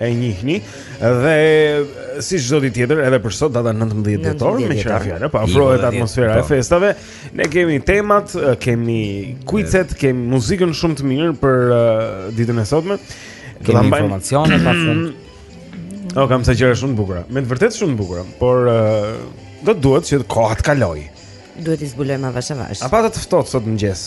e njihni dhe si çdo ditë tjetër edhe për sot data 19 dhjetor meqë ra fjala pa po, afrohet atmosfera e po. festave ne kemi temat kemi quizet kemi muzikën shumë të mirë për uh, ditën e sotme kemi informacione pa fund o kam ca gjëra shumë të bukura me të vërtetë shumë të bukura por uh, do të duhet që koha të kalojë duhet t'i zbulojmë avash avash a patët ftohtë sot në mëngjes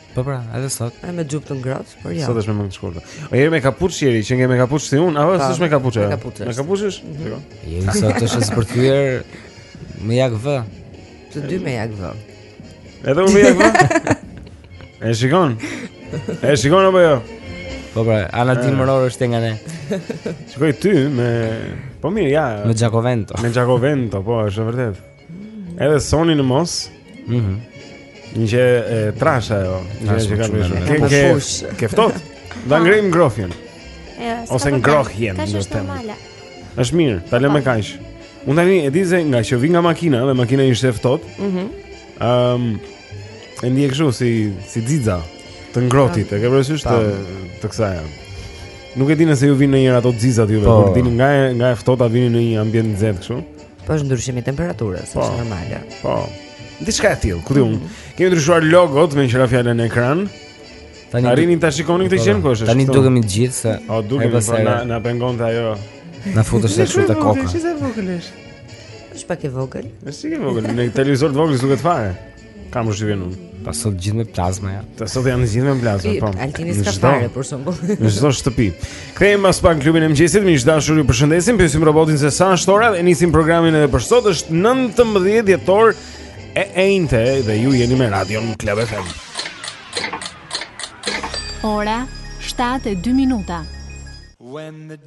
Po pra, edhe sot. Ai me xhup të ngrohtë, por jo. Sot është me mëngë të shkurtër. O Jeri me kapuç Jeri, qenke me kapuç si unë, apo s'është me kapuç? Me kapuç. Me kapuç është? Mhm. Jo. Jeri sot është zbërthyer me jakë V. Të dy me jakë V. Edhe unë me jakë V. E shikon. E shikon apo jo? Po pra, ana dimërore është nga ne. Shikoj ty me Po mirë, ja. Me xhakovento. Me xhakovento, po, është vërtet. Edhe Soni në mos. Mhm. Mm një që e trashë ajo, një që ka veshur. Ke ke ke ftohtë. Ta ngrejmë ngrofjen. Jo, ose ngrohjen, do të them. Është mirë, ta lëmë po. kaq. Unë tani e di se ngaqë vij nga makina dhe makina ishte e ftohtë. Mhm. Ëm um, e ndiej kështu si si xixa të ngrohtit, e ke parasysh të të kësaj. Nuk e di nëse ju vijnë ndonjëherë ato xixat juve, po. por vini nga nga e ftohta vini në një ambient të nxehtë kështu. Po është ndryshim i temperaturës, po, është normale. Po. Diçka e tillë, ku di unë. Mm -hmm. Kemi ndryshuar logot meqë ra fjala në ekran. Tani arrini ta shikoni këtë po, gjë po. kush është. Tani dukemi të gjithë se o dukemi po na na pengonte ajo. Na futesh se çu te koka. Është pak e vogël. Është i vogël. Në televizor të vogël s'duket fare. Kam përshtypjen unë. Ta sot gjithë me plazma ja. Ta sot janë gjithë me plazma, po. Altini s'ka fare për shembull. Në çdo shtëpi. Kthehemi pas pak në klubin e mëngjesit, miq të dashur, ju përshëndesim, pyesim robotin se sa është ora dhe nisim programin edhe për sot, është 19 dhjetor e enjte dhe ju jeni me radion Club FM. Ora 7:02 minuta. When the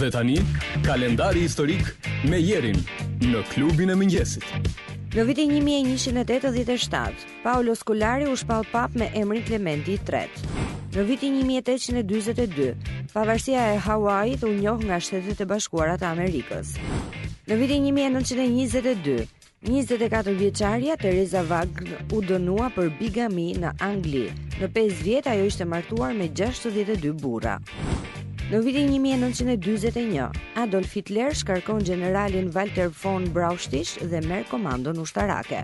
Dhe tani, kalendari historik me Jerin në klubin e mëngjesit. Në vitin 1187, Paolo Scolari u shpall papë me emrin Klementi i tretë. Në vitin 1842, pavarësia e Hawaiit u njoh nga Shtetet e Bashkuara të Amerikës. Në vitin 1922, Njëzet e katër vjeçarja Teresa Vaughn u dënua për bigami në Angli. Në 5 vjet ajo ishte martuar me 62 burra. Në vitin 1941, Adolf Hitler shkarkon gjeneralin Walter von Brauchitsch dhe merr komandën ushtarake.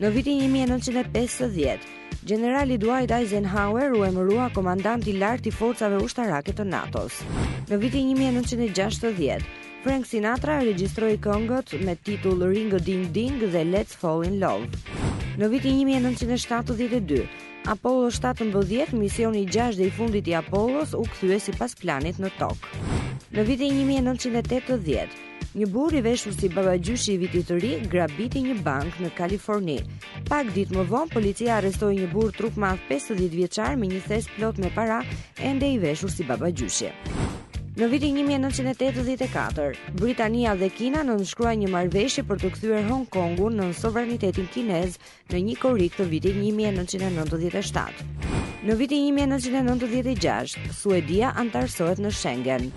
Në vitin 1950, gjenerali Dwight Eisenhower u emërua komandant i lartë i forcave ushtarake të NATO-s. Në vitin 1960, Frank Sinatra regjistroi këngët me titull Ring a Ding Ding dhe Let's Fall in Love. Në vitin 1972, Apollo 17, misioni i 6 dhe i fundit i Apollos, u kthye sipas planit në Tokë. Në vitin 1980, një burrë i veshur si babagjyshi i vitit të ri grabiti një bankë në Kaliforni, Pak ditë më vonë, policia arrestoi një burrë trupmadh 50 vjeçar me një thes plot me para, ende i veshur si babagjyshi. Në vitin 1984, Britania dhe Kina nënshkruan një marrëveshje për të kthyer Hong Kongun nën sovranitetin kinez në një korrik të vitit 1997. Në vitin 1996, Suedia anëtarësohet në Schengen.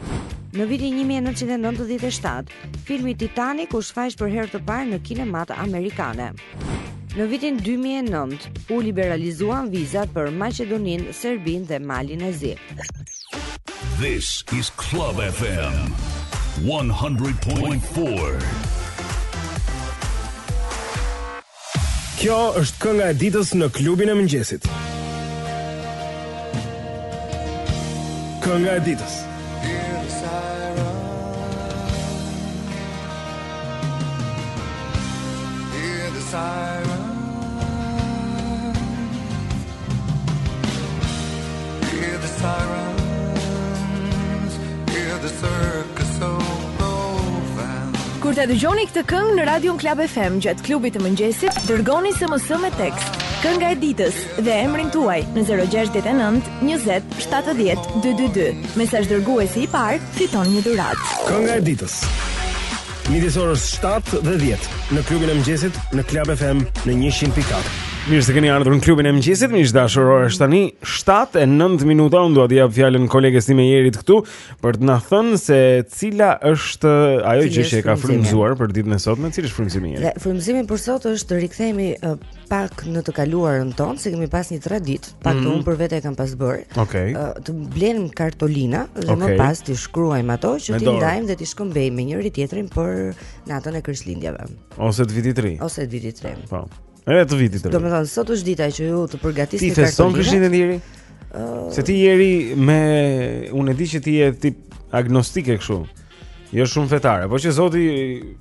Në vitin 1997, Filmi Titanic u shfaq për herë të parë në kinemat amerikane. Në vitin 2009 u liberalizuan vizat për Maqedoninë, Serbinë dhe Malin e Zi. This is Club FM 100.4. Kjo është kënga e ditës në klubin e mëngjesit. Kënga e ditës. Hear the siren. Kur ta dëgjoni këtë këngë në Radion Club FM gjatë klubit të mëngjesit, dërgoni SMS me tekst. Kënga e ditës dhe emrin tuaj në 069 20 70 222. Mesazh dërguesi i parë, fiton një dhuratë. Kënga e ditës. Midis orës 7 dhe 10 në klubin e mëngjesit në Club FM në 100.4. Mirë se keni ardhur në klubin e mëngjesit. Miq të dashur, ora është tani 7:09 minuta. Unë dua t'i jap fjalën kolegës sime Jerit këtu për të na thënë se cila është ajo gjë që e ka frymëzuar për ditën e sotme, cili është frymëzimi i Jerit. Frymëzimi për sot është të rikthehemi pak në të kaluarën tonë, se kemi pas një traditë, pak mm -hmm. të mhm. unë për vete e kam pas bërë, okay. uh, të blenim kartolina dhe okay. më pas të shkruajmë ato që t'i ndajmë dhe t'i shkëmbejmë me njëri-tjetrin për natën e Krishtlindjeve. Ose të vitit të ri. Ose të vitit të ri. Po. Edhe të vitit të ri. Domethënë, sot është dita që ju të përgatisni kartolina. Ti feston Krishtlindjen Jeri? Uh... Se ti Jeri me... Unë e di që ti je tip agnostike kështu. Jo shumë fetare, po që Zoti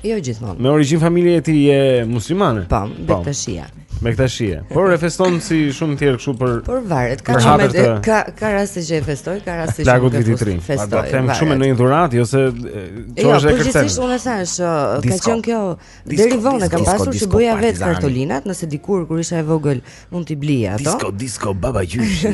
Jo gjithmonë. Me origjinë familje ti je muslimane. Po, po. Bektashie. Bektashie. Por e feston si shumë të tjerë kështu për Por varet, ka shumë të... ka ka raste që e festoj, ka raste që nuk e festoj. Po do të them shumë në një dhuratë, jo se jo, çfarë jo, është e kërcen. Jo, po unë thash, ka qenë kjo deri vonë kam pasur që bëja vetë kartolinat, nëse dikur kur isha e vogël mund t'i blija ato. Disko, disko, baba gjysh.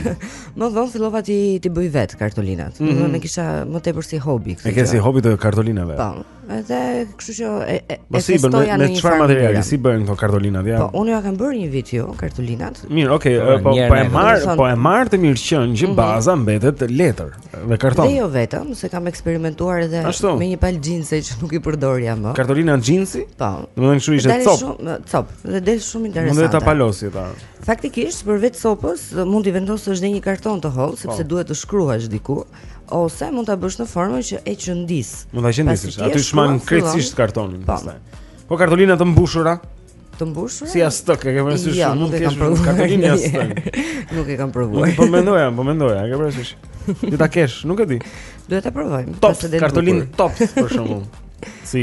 Më vonë fillova t'i t'i bëj vetë kartolinat. Domethënë e kisha më tepër si hobi këtë. E ke si hobi të kartolinave. Po. Edhe kështu që e e po si bëhen me çfarë materiali si bëhen këto kartolina de? Po unë ia kam bërë një video kartolinat. Mirë, okay, po, po e marr, po e marr të mirëqenë që mhm. baza mbetet letër dhe karton. Dhe jo vetëm, se kam eksperimentuar edhe me një palë xhinse që nuk i përdorja më. Kartolina xhinsi? Po. Domethënë kështu ishte copë. Shumë copë, dhe del shumë interesante. Mund ta palosësh atë. Faktikisht përveç copës mund të vendosësh edhe një karton të hollë sepse po. duhet të shkruash diku. Ose mund ta bësh në formën që e qëndis. Mund ta qëndis, aty shmang krejtësisht kartonin po. pastaj. Po kartolina të mbushura? Të mbushura? Si jastëk, e ke parasysh, jo, mund të kesh provuar kartolina jastëk. Nuk e kam provuar. Po mendoja, po mendoja, e ke parasysh. Ti ta kesh, nuk e di. Duhet ta provojmë. Top, kartolinë top për shembull. Si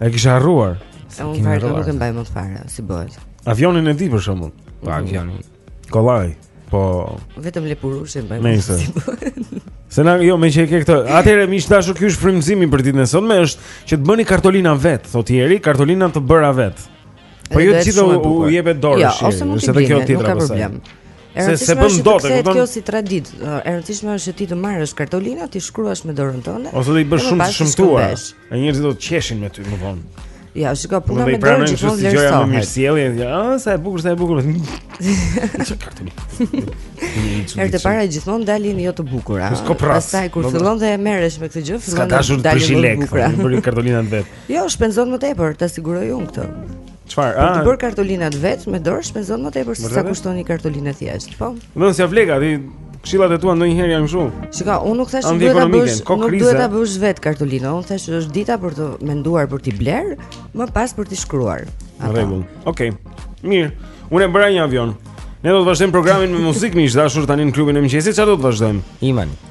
E kisha harruar. Se unë varkën nuk e mbaj mend fare, si bëhet. Avionin e di për shembull. Po avionin. Kollaj. Po vetëm lepurushin mbaj mend se Si bëhet. Se na jo më që e ke këtë. Atëherë miq të dashur, ky është frymëzimi për ditën e sotme është që të bëni kartolina vetë, thotë ieri, kartolina të bëra vetë. Po jo të gjithëve u jepet dora. Jo, ose mund të blini, nuk ka problem. Se s'e bën dot, e kupton? Kjo si traditë, e rëndësishme është që ti të marrësh kartolina, t'i shkruash me dorën tënde. Ose do i bësh shumë të shëmtuara. A njerëzit do të qeshin me ty, më vonë. Ja, shika puna me dorë gjithmonë vlerësohet. Me mirësjellje, ja, ah, sa e bukur, sa e bukur. Herët e para gjithmonë dalin jo të bukura. Pastaj kur fillon dhe merresh me këtë gjë, fillon të dalin më të bukura. S'ka dashur të prishi lekë, bëri kartolinat vetë. Jo, shpenzon më tepër, ta siguroj unë këtë. Çfarë? Për të bërë kartolinat vetë me dorë shpenzon më tepër se sa kushton një kartolinë thjesht. Po. Domthonë s'ia vleka, këto këshillat e tua ndonjëherë janë kështu. Shikoj, unë nuk thashë duhet ta bësh, nuk duhet ta bësh vetë kartolinë. Unë thashë është dita për të menduar për t'i blerë, më pas për t'i shkruar. Në rregull. Okej. Mirë. Unë e bëra një avion. Ne do të vazhdojmë programin me muzikë miq të dashur tani në klubin e mëngjesit. Çfarë do të dëgjojmë? Imany.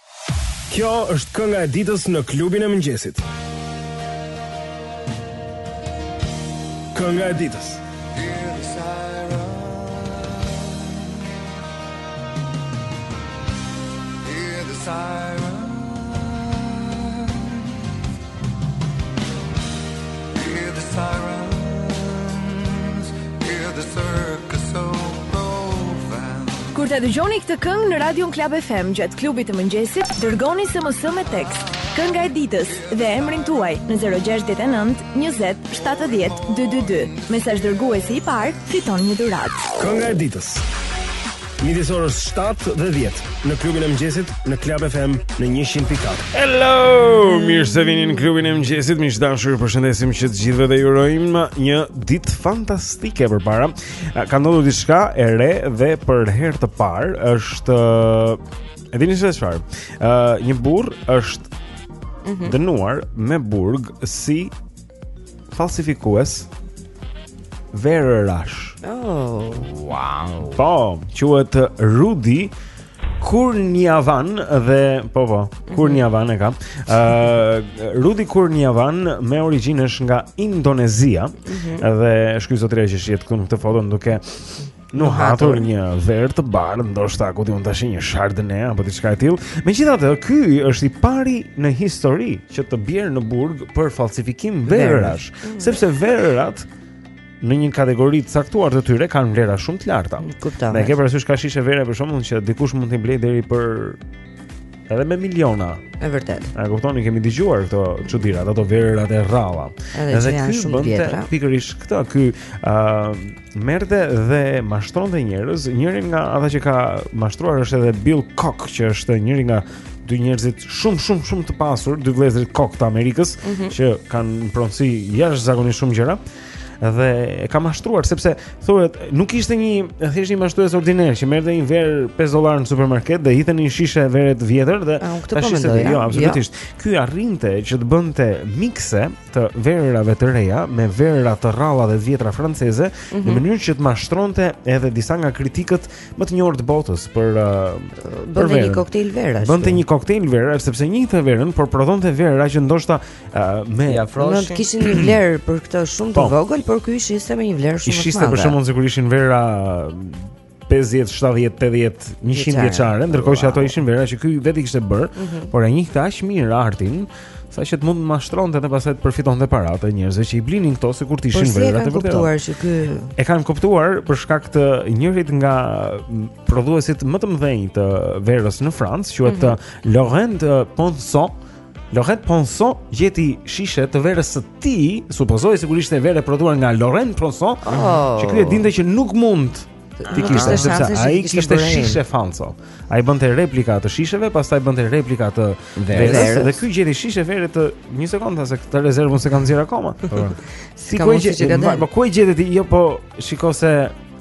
Kjo është kënga e ditës në klubin e mëngjesit. Kënga e ditës. Hear the siren. Kur ta dëgjoni këtë këngë në Radion Klab FM gjatë klubit të mëngjesit, dërgoni SMS me tekst. Kënga e ditës dhe emrin tuaj në 069 20 70 222. Mesazh dërguesi i parë, fiton një dhuratë. Kënga e ditës. Midis orës 7 dhe 10 në klubin e mëngjesit në Club FM në 100.4. Hello, mm. mirë se vini në klubin e mëngjesit. Miq të dashur, ju përshëndesim që të gjithëve dhe ju urojmë një ditë fantastike përpara. Ka ndodhur diçka e re dhe për herë të parë është e dini se çfarë? Ë, një burr është mhm. dënuar me burg si Falsifikues verërash oh. Wow Po, quhet Rudi Kurniawan dhe Po po, Kurniawan e ka uh, Rudi Kurniawan Me origjinë është nga Indonezia mm -hmm. Dhe është ky zotëria që shihet këtu në këtë foton duke Nuhatur një verë të bardhë, ndoshta ku di unë, ta zëmë një chardonnay apo diçka e tillë. Megjithatë, ky është i pari në histori që të bjerë në burg për falsifikim verërash, mm. sepse verërat në një kategori të caktuar të tyre kanë vlera shumë të larta. Kuptoj. E ke parasysh ka shishe vere për shembull që dikush mund t'i blejë deri për edhe me miliona. E vërtet. A kuptoni kemi dëgjuar këto çudirat, ato verërat e rralla. Edhe, edhe ky bën pikërisht këtë, ky ë uh, merrte dhe mashtronte njerëz, njëri nga ata që ka mashtruar është edhe Bill Koch, që është njëri nga dy njerëzit shumë shumë shumë të pasur, dy vëllezërit Koch të Amerikës, mm -hmm. që kanë pronësi jashtëzakonisht shumë gjëra dhe e ka mashtruar sepse thuhet nuk ishte një thjesht një mashtrues ordiner që merrte një verë 5 dollarë në supermarket dhe hidhte një shishe vere të vjetër dhe ta shiste jo absolutisht. Ja. Ky arrinte që të bënte mikse të verave të reja me vera të rralla dhe të vjetra franceze mm -hmm. në mhm. mënyrë që të mashtronte edhe disa nga kritikët më të njohur të botës për uh, për verën. Bënte një koktejl verash. Bënte një koktejl verash sepse njihte verën, por prodhonte vera që ndoshta uh, me ia afru shijen. Nuk kishin një vlerë për shembull shumë të po. vogël, por ky i shiste me një vlerë shumë të madhe. I shiste për shembull sikur ishin vera 50, 70, 80, 100 vjeçare, ndërkohë që ato ishin vera që ky vetë i kishte bërë, mm -hmm. por e njihte aq mirë artin, sa që të mund të mashtronte dhe pastaj të përfitonte paratë e njerëzve që i blinin këto sikur të ishin vera të vërteta. Po e kanë kuptuar që ky e kanë kuptuar për shkak të njërit nga prodhuesit më të mëdhenj të verës në Francë, quhet mm -hmm. Laurent Ponsot. Loren Ponson gjeti shishe të verës së tij, supozoj sikur ishte verë e prodhuar nga Loren Ponson, oh. që ky e dinte që nuk mund t'i kishte sepse ai kishte shishe falso. Ai bënte replika të shisheve, pastaj bënte replika të verës dhe ky gjeti shishe vere tha një sekondë se këtë rezervën s'e kam nxjerrë akoma. Po. si ku e gjeti? Po ku e gjeti ti? Jo po, shikoj se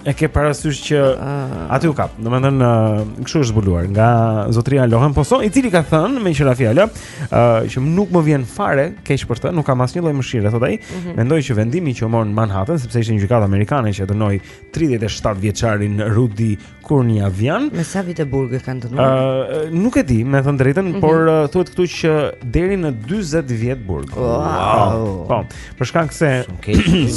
E ke parasysh që ah. aty u kap. Domethënë, uh, kështu është zbuluar nga zotria Loren Ponson, i cili ka thënë me këto fjalë, ë uh, që nuk më vjen fare keq për të, nuk kam asnjë lloj mëshire thotë ai. Mm -hmm. Mendoj që vendimi që u mor në Manhattan, sepse ishte një gjykatë amerikane që e dënoi 37 vjeçarin Rudi Kurniavan. Me sa vite burg e kanë dënuar? Ë uh, nuk e di, me thënë të drejtën, mm -hmm. por uh, thuhet këtu që deri në 40 vjet burg. Wow. wow. Po. Për shkak se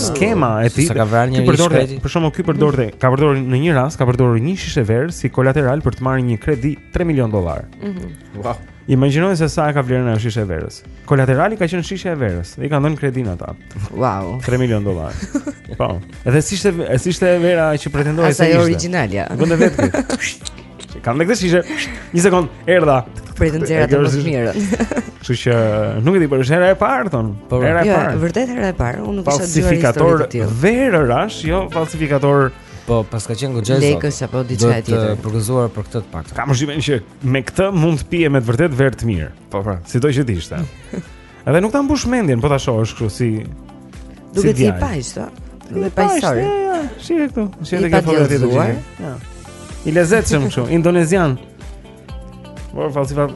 skema e tij ka vrarë një përdorë, për shkakun ky përdorte, ka përdorur në një rast, ka përdorur një shishe verë si kolateral për të marrë një kredi 3 milion dollarë. Mhm. Wow. Imagjinoje se sa e ka vlerën ajo shishe e verës. Kolaterali ka qenë shishja e verës. I kanë dhënë kredinë ata. Wow. 3 milion dollarë. Po. Edhe s'ishte, s'ishte vera që pretendoi se ishte. Ajo origjinalja. Bënte vetë. Që me këtë shishe Një sekondë Erdha Për të nxera të më mirë Kështu që Nuk e di por është hera e parë tha po, po. Hera e jo, parë Jo, vërtet hera e parë Unë nuk kisha dëgjuar histori të tillë Verërash Jo, falsifikator Po, paska qenë gjë gjë Lekës apo diçka e tjetër Do të të përgëzoj për këtë të pak Ama është që me këtë mund të pije me të vërtet verë të mirë Po, pra, sido që t'ishte Edhe nuk ta mbush mendjen, po ta shohësh kështu si Duket si i paqtë, po. Duket paqësor. Shihe këtu, shihe te kjo foto tjetër. Jo. I lezetshëm kështu, indonezian. Por falsifa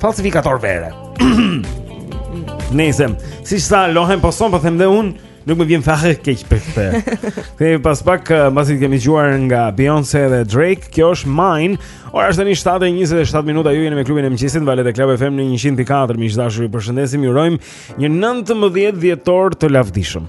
falsifikator vere. Nejse, siç tha Loren Ponson po them dhe unë Nuk më vjen fare keq për këtë. Kthehemi pas pak eh, mbasi të kemi dëgjuar nga Beyoncé dhe Drake, kjo është Mine. Ora është tani 7:27 minuta, ju jeni me klubin e mëngjesit, valët e Club FM në 104, miq të dashur, ju përshëndesim, ju urojmë një 19 dhjetor të lavdishëm.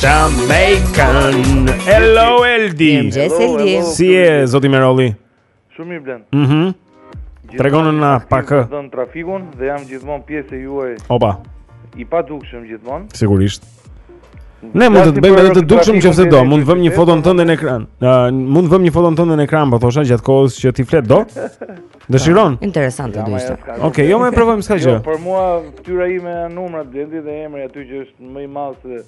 Jamaican Hello Eldi Mirëmëngjes Eldi Si je zoti Merolli? Shumë mirë Blend. Mhm. Mm Tregona pak. Jam në trafik unë dhe jam gjithmonë pjesë e juaj. Opa. I padukshëm gjithmonë. Sigurisht. Ne mund të të bëjmë edhe të dukshëm nëse do. Mund të vëmë një foton tënde në ekran. Mund të vëmë një foton tënde në ekran, po thosha gjatë kohës që ti flet do. Dëshiron. Po, interesante do ishte. Okej, jo mo e provojmë s'ka gjë. Jo, për mua fytyra ime janë numrat blendi dhe emri aty që është më i madh se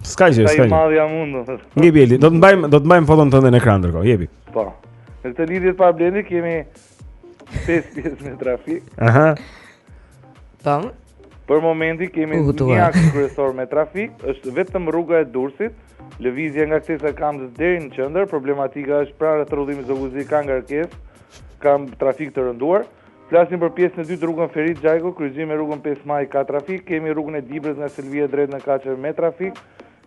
S'ka gjë, s'ka gjë. Sa i madh jam unë. Ngi Bieli, do të mbajmë do të mbajmë foton tënde në ekran ndërkohë, jepi. Po. Në këtë lidhje pra Blendi kemi 5 pjesë me trafik. Aha. Po. Për momenti kemi një aks kryesor me trafik, është vetëm rruga e Durrësit, lëvizja nga kthesa Kamzës deri në qendër, problematika është pranë rrethrrotullimit të Zogut Zi ka ngarkesë Ka trafik të rënduar. Flasim për pjesën e dytë rrugën Ferit Xhajko, kryqëzim me rrugën pesë Maj ka trafik, kemi rrugën e Dibrës nga Selvia drejt në Kaçër me trafik,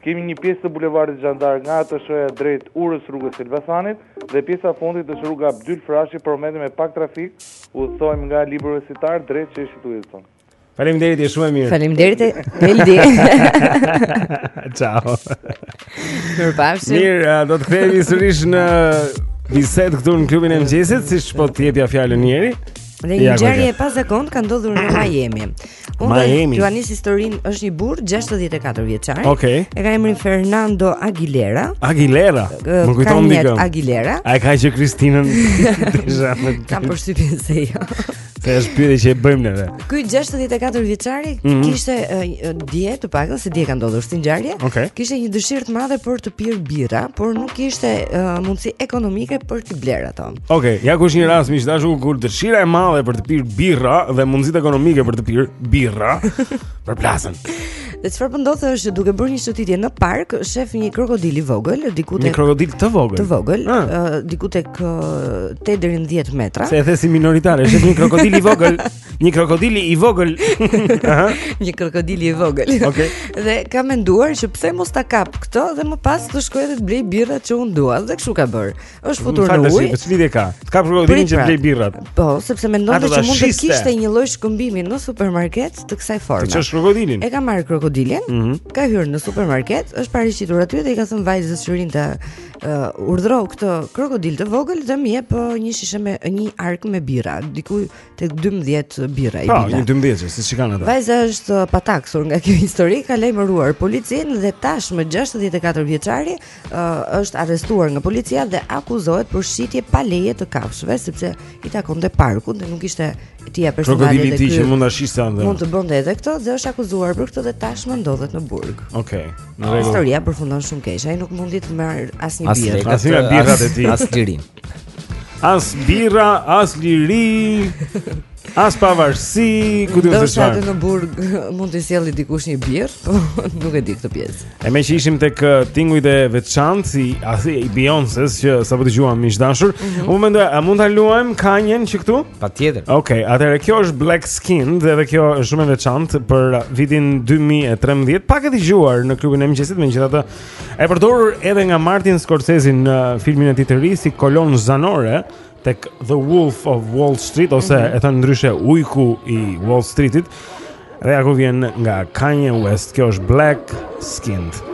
kemi një pjesë të bulevardit Zhan d'Ark nga ATSH-ja drejt urës rrugës së Elbasanit dhe pjesa e fundit është rruga Abdyl Frashi për momentin me pak trafik, udhëtojmë nga Libri Universitar drejt Sheshit Wilson. Faleminderit, je shumë e mirë. Faleminderit, Eldi. Ciao. Mirpafshi. Mirë, eh, do të kthehemi sërish në bisedë këtu në klubin e mëngjesit, siç po të jepja fjalën njëri. Dhe një ngjarje e pazakontë ka ndodhur në Miami Unë Miami. dhe Joannis historin është një burrë 64 vjeqar okay. E ka emrin Fernando Aguilera Aguilera? Më kujton dikë Aguilera A e ka që Kristinën Kam përshtypjen se jo Kjo është pyetje që e bëjmë neve. Ky 64 vjeçari mm -hmm. kishte uh, dje të paktën se dje ka ndodhur si ngjarje. Okay. Kishte një dëshirë të madhe për të pirë birra, por nuk kishte uh, mundësi ekonomike për t'i blerë ato. Okej, okay, ja ku është një rast miq të dashur kur dëshira e madhe për të pirë birra dhe mundësitë ekonomike për të pirë birra përplasen. Dhe çfarë po ndodh është duke bërë një shëtitje në park, shef një krokodil i vogël, diku te Një krokodil të vogël. Të vogël, ah. uh, diku tek 8 deri në 10 metra. Se e the ti si minoritare, shef një krokodil i vogël, një krokodil i vogël. Aha. një krokodil i vogël. Okej. Okay. Dhe ka menduar që pse mos ta kap këtë dhe më pas të shkojë dhe të blejë birrat që unë dua, dhe kështu ka bërë. Është futur në ujë. Po çfarë ka? Kap krokodilin që të blejë birrat. Po, sepse mendonte se mund të kishte një lloj shkëmbimi në supermarket të kësaj forme. Të çosh krokodilin. E ka marrë krokodilin, mm -hmm. ka hyrë në supermarket, është paraqitur aty dhe i ka thënë vajzës që rrinte uh, urdhro këtë krokodil të vogël dhe më jep uh, një shishe me një arkë me birra, diku tek 12 birra i bie. Po, një 12, siç e kanë ata. Vajza është uh, pataksur nga kjo histori, ka lajmëruar policinë dhe tashmë 64 vjeçari është arrestuar nga policia dhe akuzohet për shitje pa leje të kafshëve sepse i takonte parkut dhe nuk ishte e tija personale dhe ky. që mund ta shiste ai. Mund të bënte edhe këtë dhe është akuzuar për këtë dhe tashmë ndodhet në burg. Okej. Okay, Historia përfundon shumë keq. Ai nuk mundi të marrë asnjë birrë. As birrat e tij. As lirinë. As birra, as liri, as pavarësi, ku do të thosh? Do të shkosh në burg mund të sjelli dikush një birr, po nuk e di këtë pjesë. E meqë ishim tek uh, tingujt e veçantë si ai i Beyoncé që sapo dëgjuam miq dashur, mm -hmm. unë mendoj a mund ta luajmë Kanyen që këtu? Patjetër. Okej, okay, atëherë kjo është Black Skin dhe edhe kjo është shumë e veçantë për vitin 2013. Pak e dëgjuar në klubin e mëngjesit, megjithatë E përdorur edhe nga Martin Scorsese në filmin e tij të ri si kolon zanore tek The Wolf of Wall Street ose mm -hmm. e thënë ndryshe Ujku i Wall Streetit. Dhe ajo vjen nga Kanye West, kjo është Black Skinhead.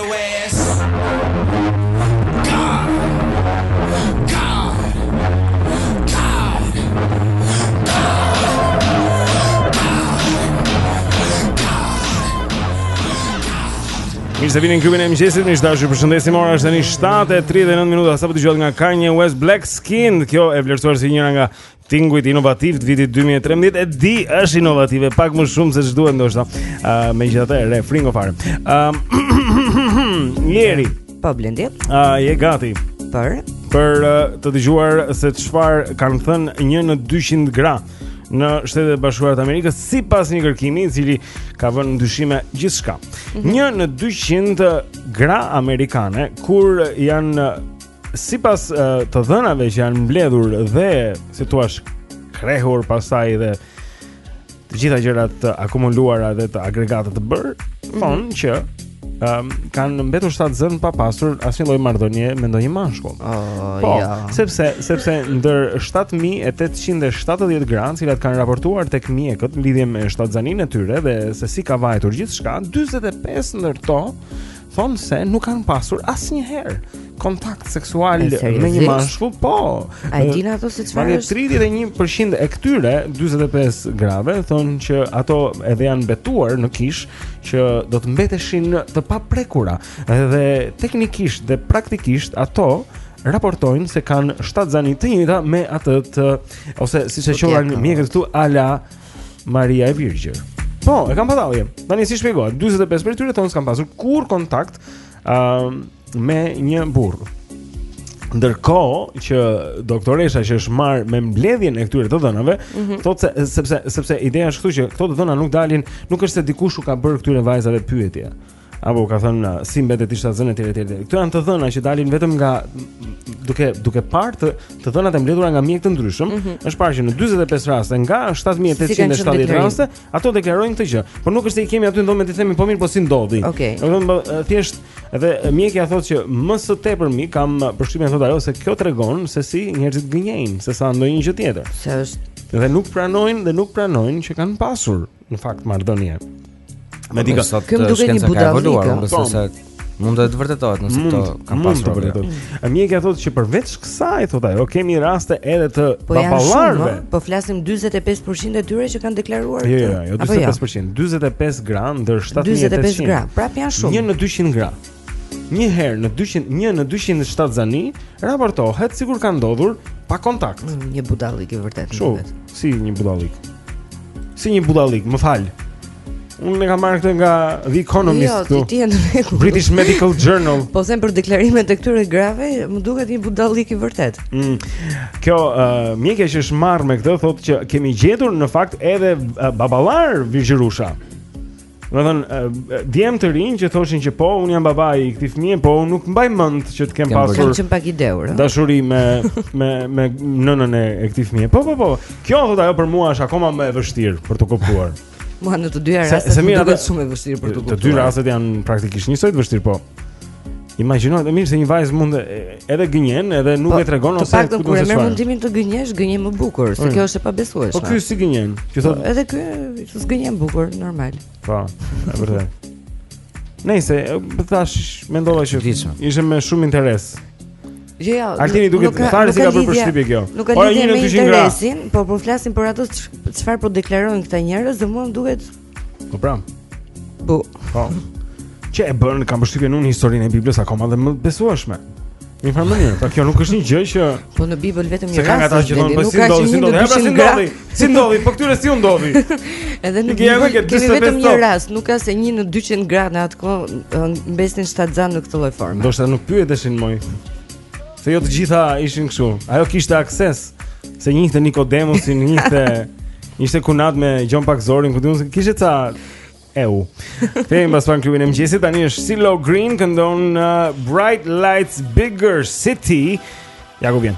Mirë se vini në klubin e mëngjesit. Miq të dashur, ju përshëndesim. Ora është tani 7:39 minuta. Sapo dëgjuat nga Kanye West Black Skin, kjo e vlerësuar si njëra nga tingujt inovativ të vitit 2013 e di është inovative pak më shumë se ç'duhet ndoshta. Ë uh, megjithatë e re fringo fare. Ëm uh, Jeri. Po Blendi. Ë uh, je gati. Për për uh, të dëgjuar se çfarë kanë thënë 1 në 200 gra në Shtetet e Bashkuara të Amerikës sipas një kërkimi i cili ka vënë në dyshim gjithçka. Mm -hmm. Një në 200 gra amerikane kur janë sipas uh, të dhënave që janë mbledhur dhe si thua krehur pastaj dhe të gjitha gjërat të akumuluara dhe të agregata të bërë, mhm. thonë mm -hmm. që um, kanë mbetur shtatzënë pa pasur asnjë lloj marrëdhënie me ndonjë mashkull. Oh, po, ja. sepse sepse ndër 7870 gra, të cilat kanë raportuar tek mjekët në lidhje me shtatzaninë e tyre dhe se si ka vajtur gjithçka, 45 ndër to thonë se nuk kanë pasur asnjëherë kontakt seksual me një mashkull, po. A e dinë ato se çfarë është? 31% e këtyre 45 grave thonë që ato edhe janë betuar në kishë që do të mbeteshin të paprekura. Edhe teknikisht dhe praktikisht ato raportojnë se kanë shtatzani të njëjta me atë të ose siç e quajnë mjekët këtu ala uh, Maria e Virgjër. Po, e kam patur jam. Tani si shpjegohet? 45 prej tyre thonë s'kanë pasur kurrë kontakt ë uh, me një burrë. Ndërkohë që doktoresha që është marrë me mbledhjen e këtyre të dhënave, mm -hmm. thotë se sepse sepse ideja është këtu që këto të dhëna nuk dalin, nuk është se dikush u ka bërë këtyre vajzave pyetje. apo ka thënë uh, si mbetet shtatzënë etj etj. Këto janë të dhëna që dalin vetëm nga duke duke parë të, të dhënat e mbledhura nga mjekë të ndryshëm, mm -hmm. është parë që në 45 raste nga 7870 e ca raste, ato deklarojnë këtë gjë. Por nuk është se i kemi aty ndonë me të themi po mirë, po si ndodhi. Okay. Domethënë thjesht edhe mjekja thotë që më së tepërmi kam përshtypjen thotë ajo se kjo tregon se si njerëzit gënjejnë, se sa ndonjë gjë tjetër. Se është dhe nuk pranojnë dhe nuk pranojnë që kanë pasur në fakt marrëdhënie. Me dikë mua më duket një budallik. Unë besoj po. se mund të vërtetohet nëse këto kanë pasur të vërtetë. A mjekja thotë që përveç kësaj thotë ajo kemi raste edhe të po baballarëve. Po flasim 45% e tyre që kanë deklaruar. Jo, jo, jo, 45%, 45 gra ndër 7800. 45 gra, prapë janë shumë. Një në 200 gra. Një herë në 200, një në 200 shtatzani raportohet sikur ka ndodhur pa kontakt. Mm, një budallik i vërtetë. Shu, si një budallik. Si një budallik, më fal. Unë e kam marrë këtë nga The Economist jo, këtu. Jo, ti je në rregull. British Medical Journal. Po them për deklarimet e këtyre grave, më duket një budallik i vërtetë. Mm. Kjo uh, mjekja që është marrë me këtë thotë që kemi gjetur në fakt edhe uh, baballar virgjërusha. Domethënë djem të rinj që thoshin që po unë jam babai i këtij fëmije, po unë nuk mbaj mend që të kem pasur. Kam qenë i dehur. Dashuri me me me nënën e këtij fëmije. Po po po. Kjo thotë ajo për mua është akoma më e vështirë për t'u kuptuar. Mua në të dyja rastet më, më duket shumë e vështirë për t'u kuptuar. Të dy rastet janë praktikisht njësoj të vështirë, po. Imagjino, po mirë se një vajzë mund edhe gënjen, edhe nuk po, e tregon ose nuk do të thotë. Kur e merr mundimin të gënjesh, gënjen më bukur, se mm. kjo është e pabesueshme. Po ky si gënjen? Që thotë po, edhe ky, që s'gënjen bukur normal. Po, e vërtetë. Nejse thashë mendova që ishte me shumë interes. Jo, jo. Altinit duket fare s'i ka bërë përshtypje kjo. Nuk ka lidhje me interesin, po po flasim për ato çfarë po deklarojnë këta njerëz, dhe mua më duket Po pra. Po. Po. Që e bën kam përshtypjen unë historinë e Biblës akoma dhe më besueshme. Në një mënyrë, pra kjo nuk është një gjë që Po në Bibël vetëm një rast. Ka gjithmonë po si ndodhi, si ndodhi, si ndodhi. Si ndodhi, po këtyre si u ndodhi. Edhe në Bibël ka vetëm një rast, nuk ka se 1 në 200 gra në atë kohë mbesnin shtatzan në këtë lloj forme. Ndoshta nuk pyeteshin më. Se jo të gjitha ishin kështu. Ajo kishte akses se njihte Nikodemusin, njihte ishte kunatë me Gjon Pagëzorin, ku di unë se kishte ca eu. Themi pas pak në klubin e mëngjesit tani është CeeLo Green këndon uh, Bright Lights Bigger City. Ja ku vjen.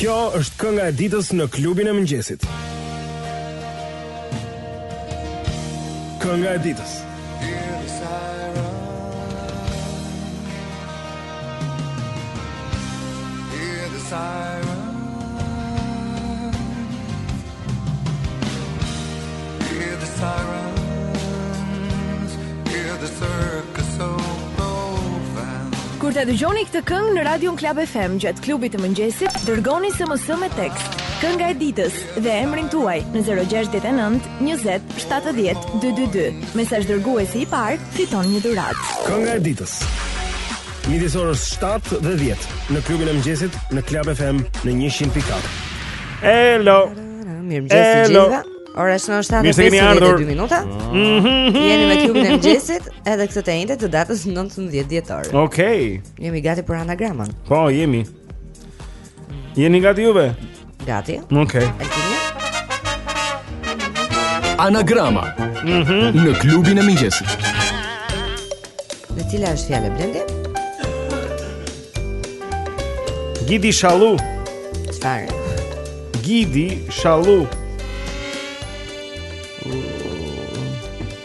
Kjo është kënga e ditës në klubin e mëngjesit. Kënga e ditës. Hear the siren. Kur ta dëgjoni këtë këngë në radio Club FM gjatë klubit të mëngjesit, dërgoni SMS me tekst Kënga e ditës dhe emrin tuaj në 069 20 70 222. Mesazh dërguesi i parë fiton një dhuratë. Kënga e ditës. Midis orës 7 dhe 10 në klubin e mëngjesit në Club FM në 100.4. Hello. Mirëmëngjes gjithëve. Ora është 7:52 minuta. Mhm. Jeni me klubin e mëngjesit edhe këtë të enjte të datës 19 dhjetor. Okej. Jemi gati për anagramën. Po, jemi. Jeni gati juve? Gati. Okej. Anagrama mhm në klubin e mëngjesit. Dhe cila është fjala Blendi? Gidi Shallu. Çfarë? Gidi Shallu.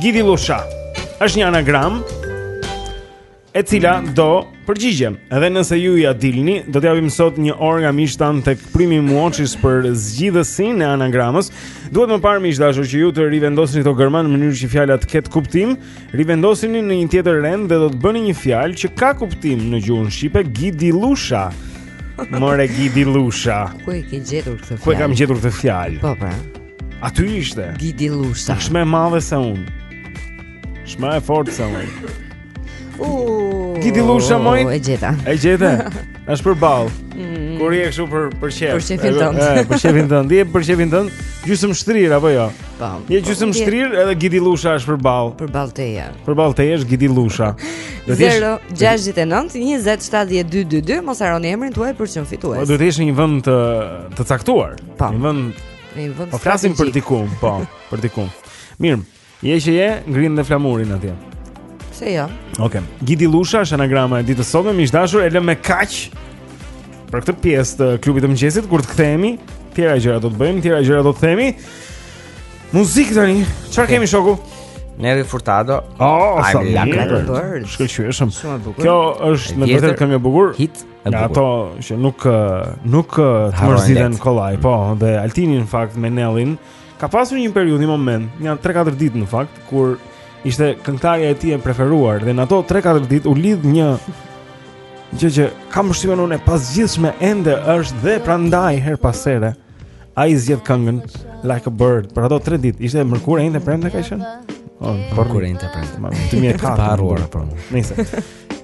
Gidi Lusha është një anagram e cila do përgjigjen. Edhe nëse ju ja dilni, do t'ju japim sot një orë nga Mishtan tek Primi Muoçis për zgjidhësin e anagramës. Duhet më parë miq të dashur që ju të rivendosni këto gërma në mënyrë që fjala të ketë kuptim. Rivendosini në një tjetër rend dhe do të bëni një fjalë që ka kuptim në gjuhën shqipe, gidilusha. More gidilusha. Ku e ke gjetur këtë fjalë? Ku e kam gjetur këtë fjalë? Po pra. Aty ishte. Gidilusha. Është më e madhe se unë. Është më e fortë se unë. U. Gidilusha moj. E gjeta. E gjeta. Është përballë. Mm. Kur je kështu për për qejf. Për qejfin tënd. Për qejfin tënd. Je për qejfin tënd. Gjysmë shtrir apo jo? Po. Je gjysmë shtrir edhe Gidi Lusha është përballë. Përballë teje. Përballë teje është Gidi Lusha. 069 20 7222 mos harroni emrin tuaj për çm fitues. Po duhet të jesh në një vend të të caktuar. Po. Një vend në një vend. Po flasim për diku, po, për diku. Mirë. Je që je, ngrin dhe flamurin atje. Pse jo. Okej. Gidi Lusha është anagrama e ditës së sotme, miq të dashur, e lëmë me kaq. Për këtë pjesë të klubit të mëngjesit kur të kthehemi, tjera gjëra do të bëjmë, tjera gjëra do të themi. Muzikë tani, çfarë okay. kemi shoku? Nelly Furtado. Oh, Like a Bird. Shkëlqyeshëm. Shumë e bukur. Kjo është me vërtet këngë e bukur. Hit e bukur. Ato që nuk nuk të mërziten kollaj, po, dhe Altini në fakt me Nellin. Ka pasur një periudhë, një moment, një 3-4 ditë në fakt, kur ishte këngëtarja e tij e preferuar dhe në ato 3-4 ditë u lidh një gjë që kam përshtypjen unë pashqitshme ende është dhe prandaj herë pas here ai zgjedh këngën Like a Bird për ato 3 ditë ishte mërkurë enjte premte ka qenë oh, mërkurë enjte premte 2004 pa harruar apo nice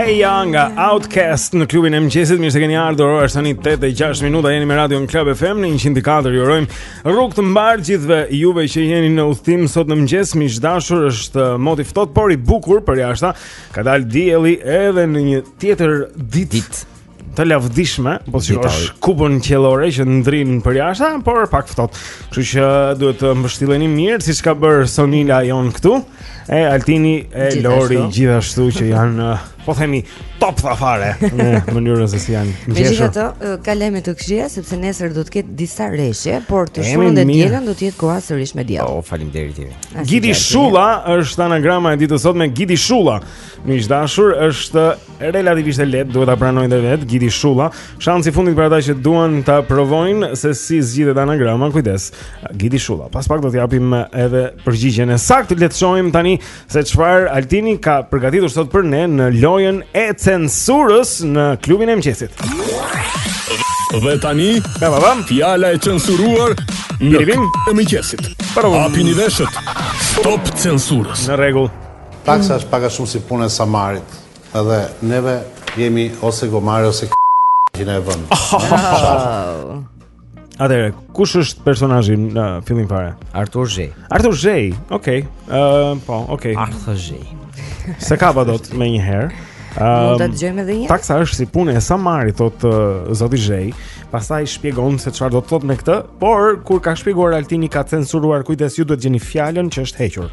Hey Ya nga Outkast në klubin e mëngjesit, mirë se keni ardhur. Ora është tani 8:06 minuta, jeni me Radion Club FM në 104. Ju urojmë rrugë të mbarë gjithëve juve që jeni në udhëtim sot në mëngjes. Miq të dashur, është uh, mot i ftohtë, por i bukur për jashtë. Ka dalë dielli edhe në një tjetër ditë. Dit. të lavdishme, poshtë kësaj kupe qellore që ndrin për jashtë, por pak ftohtë. Kështu që duhet të mbështilleni mirë siç ka bërë Sonila jonë këtu, e Altini e gjithashtu. Lori gjithashtu që janë uh, po themi topa fare në mënyrën se si janë ngjeshur. Megjithatë, uh, ka lajme të këqija sepse nesër do të ketë disa reshje, por të shtunën dhe të dielën do të jetë koha sërish me diell. Oh, faleminderit ju. Gidi Shulla është anagrama e ditës sotme, Gidi Shulla. Miq të dashur, është relativisht e lehtë, duhet ta pranoj dhe vetë Gidi Shulla. Shansi i fundit për ata që duan ta provojnë se si zgjidhet anagrama, kujdes. Gidi Shulla, pas pak do të japim edhe përgjigjen e saktë. Le të shohim tani se çfarë Altini ka përgatitur sot për ne në lojën e censurës në klubin e mëngjesit. Dhe tani, pa pa pam, fjala e censuruar në klubin e mëngjesit. Pa hapini veshët. Stop censurës. Në rregull. Taksa është pak a shumë si puna e samarit. Edhe neve jemi ose gomari ose k***, që na e vënë. Wow. Atëherë, kush është personazhi në fillim fare? Artur Zhej. Artur Zhej. Okej. Ëm, po, okej. Artur Zhej. S'e kapa dot menjëherë. Mund ta Ëm, dëgjojmë edhe një herë? Taksa është si puna e samarit, thotë uh, zoti Zhej. Pastaj shpjegon se çfarë do të thotë me këtë, por kur ka shpjeguar Altini ka censuruar, kujdes ju duhet të gjeni fjalën që është hequr.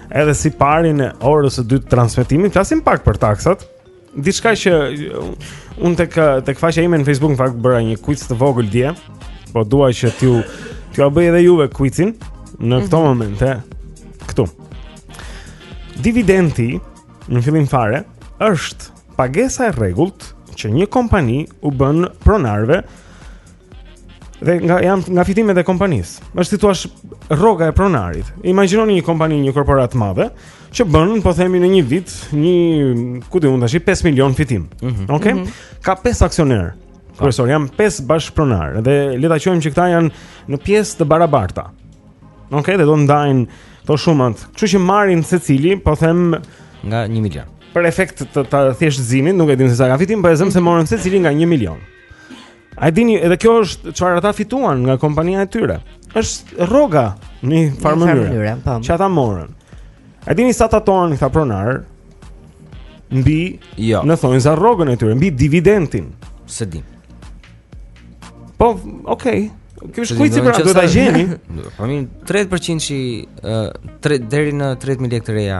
Edhe si fillim i orës së dytë të transmetimit, flasim pak për taksat. Diçka që unë tek tek faqja ime në Facebook në fakt bëra një quiz të vogël dje, po dua që t'ju t'jua bëj edhe juve quizin në këto mm -hmm. momente këtu. Dividendi në fillim fare është pagesa e rregullt që një kompani u bën pronarëve Dhe ndan nga fitimet e kompanisë. Është si të thuash rroga e pronarit. Imagjinoni një kompani, një korporatë të madhe që bën, po themi në një vit, një ku di unë tash 5 milion fitim. Mm -hmm. Okej. Okay? Mm -hmm. Ka 5 aksionerë. Prandaj janë 5 bashkëpronarë dhe le ta quajmë që këta janë në pjesë të barabarta. Okej, okay, dhe do ndajnë këto shumat. Kështu që marrin secili, po themi nga 1 milion. Për efekt të, të thjeshtëzimit, nuk e dimë se sa ka fitim, por e zëmë se mhm. morën secili nga 1 milion. A dini, edhe kjo është çfarë ata fituan nga kompania e tyre. Është rroga në një farë mënyre. Po. Që ata morën. A dini sa tatohen këta pronarë? Mbi, jo. në thonjëza rrogën e tyre, mbi dividendin. S'e di. Po, okay. Kjo është kujt pra, do ta gjeni. Po mirë, 30% i 3 deri në 30000 lekë të reja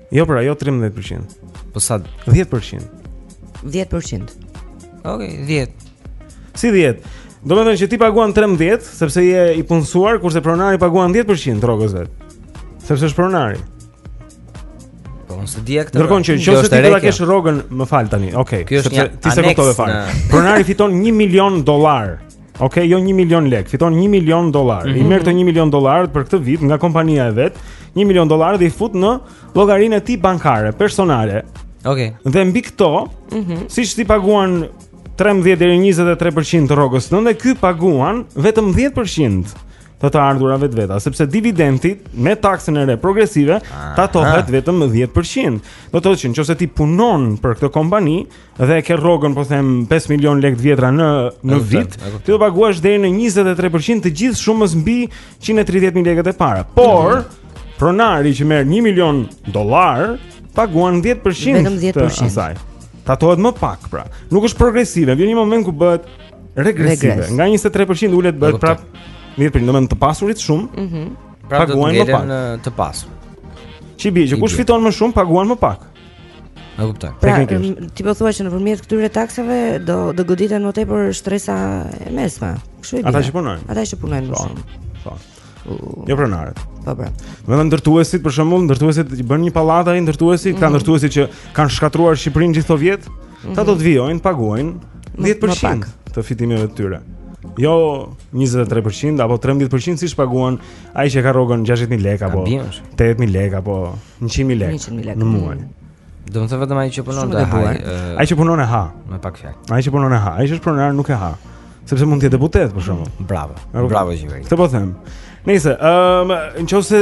Jo, pra, jo 13%. Po sa? 10%. 10%. Ok, 10. Si 10? Domethënë që ti paguan 13, sepse je i punësuar, kurse pronari paguan 10% rrogës vet. Sepse është pronari. Po, unë s'e dija këtë... Ndërkohë që, që se ti ta kesh rrogën, më fal tani, okej. Okay, sepse ti se këtove falë. Pronari fiton 1 milion dolarë. Ok, jo 1 milion lek, fiton 1 milion dollar. Mm -hmm. I mhm. merr ato 1 milion dollarët për këtë vit nga kompania e vet, 1 milion dollarë dhe i fut në llogarinë e tij bankare personale. Ok. Dhe mbi këto, mm -hmm. siç ti paguan 13 deri 23% të rrogës tënde, ky paguan vetëm 10% të të ardhurave të veta, sepse dividendi me taksën e re progresive tatohet vetëm 10%. Do të thotë që nëse ti punon për këtë kompani, dhe e ke rrogën po them 5 milion lekë të vjetra në në vit, ti do paguash deri në 23% të gjithë shumës mbi 130000 lekët e para. Por mhm. pronari që merr 1 milion dollar paguan 10% vetëm 10% të asaj. Tatohet më pak pra. Nuk është progresive, vjen një moment ku bëhet regresive. Nga 23% ulet bëhet prap 10%, domethënë të pasurit shumë. Mhm. Pra paguajnë më pak. Të pasur. Që i bie, kush fiton më shumë paguan më pak. E kuptoj. Pra, Teknikisht. Ti po thua që nëpërmjet këtyre taksave do do goditen më tepër shtresa e mesme. Kështu i bie. Ata që punojnë. Ata që punojnë më po, shumë. Po. Jo pronarët. Po pra. Vetëm ndërtuesit për shembull, ndërtuesit që bën një pallat ai ndërtuesi, këta mm -hmm. ndërtuesit që kanë shkatërruar Shqipërinë gjithë këto vjet, mm -hmm. do të vijojnë, paguajnë 10% të fitimeve të tyre. Jo 23% apo 13% siç paguan ai që ka rrogën 60000 lekë apo 80000 lekë apo 100000 lekë. 100000 lekë në muaj. Mm. Do të thotë vetëm ai që punon e ha. Ai që punon e ha. Me pak fjalë. Ai që punon e ha. Ai që është pronar nuk e ha. Sepse mund të jetë deputet për shkakun. Mm, bravo. Bravo Gjimeri. Këtë po them. Nëse, ëm, um, nëse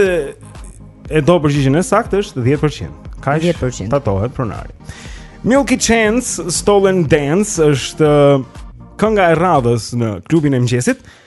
e do përgjigjen e saktë është 10%. Kaq 10% Tatohet pronari. Milky Chance Stolen Dance është kënga e radhës në klubin e mëngjesit.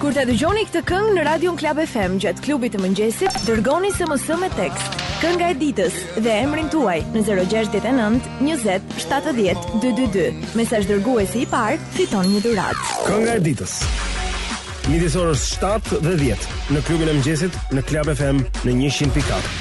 Kur ta dëgjoni këtë këngë në Radion Klab FM gjatë klubit të mëngjesit, dërgoni SMS me tekst. Kënga e ditës dhe emrin tuaj në 069 20 70 222. Mesazh dërguesi i parë, fiton një dhuratë. Kënga e ditës. Midis orës 7 dhe 10 në klubin e mëngjesit në Klab FM në 100.4.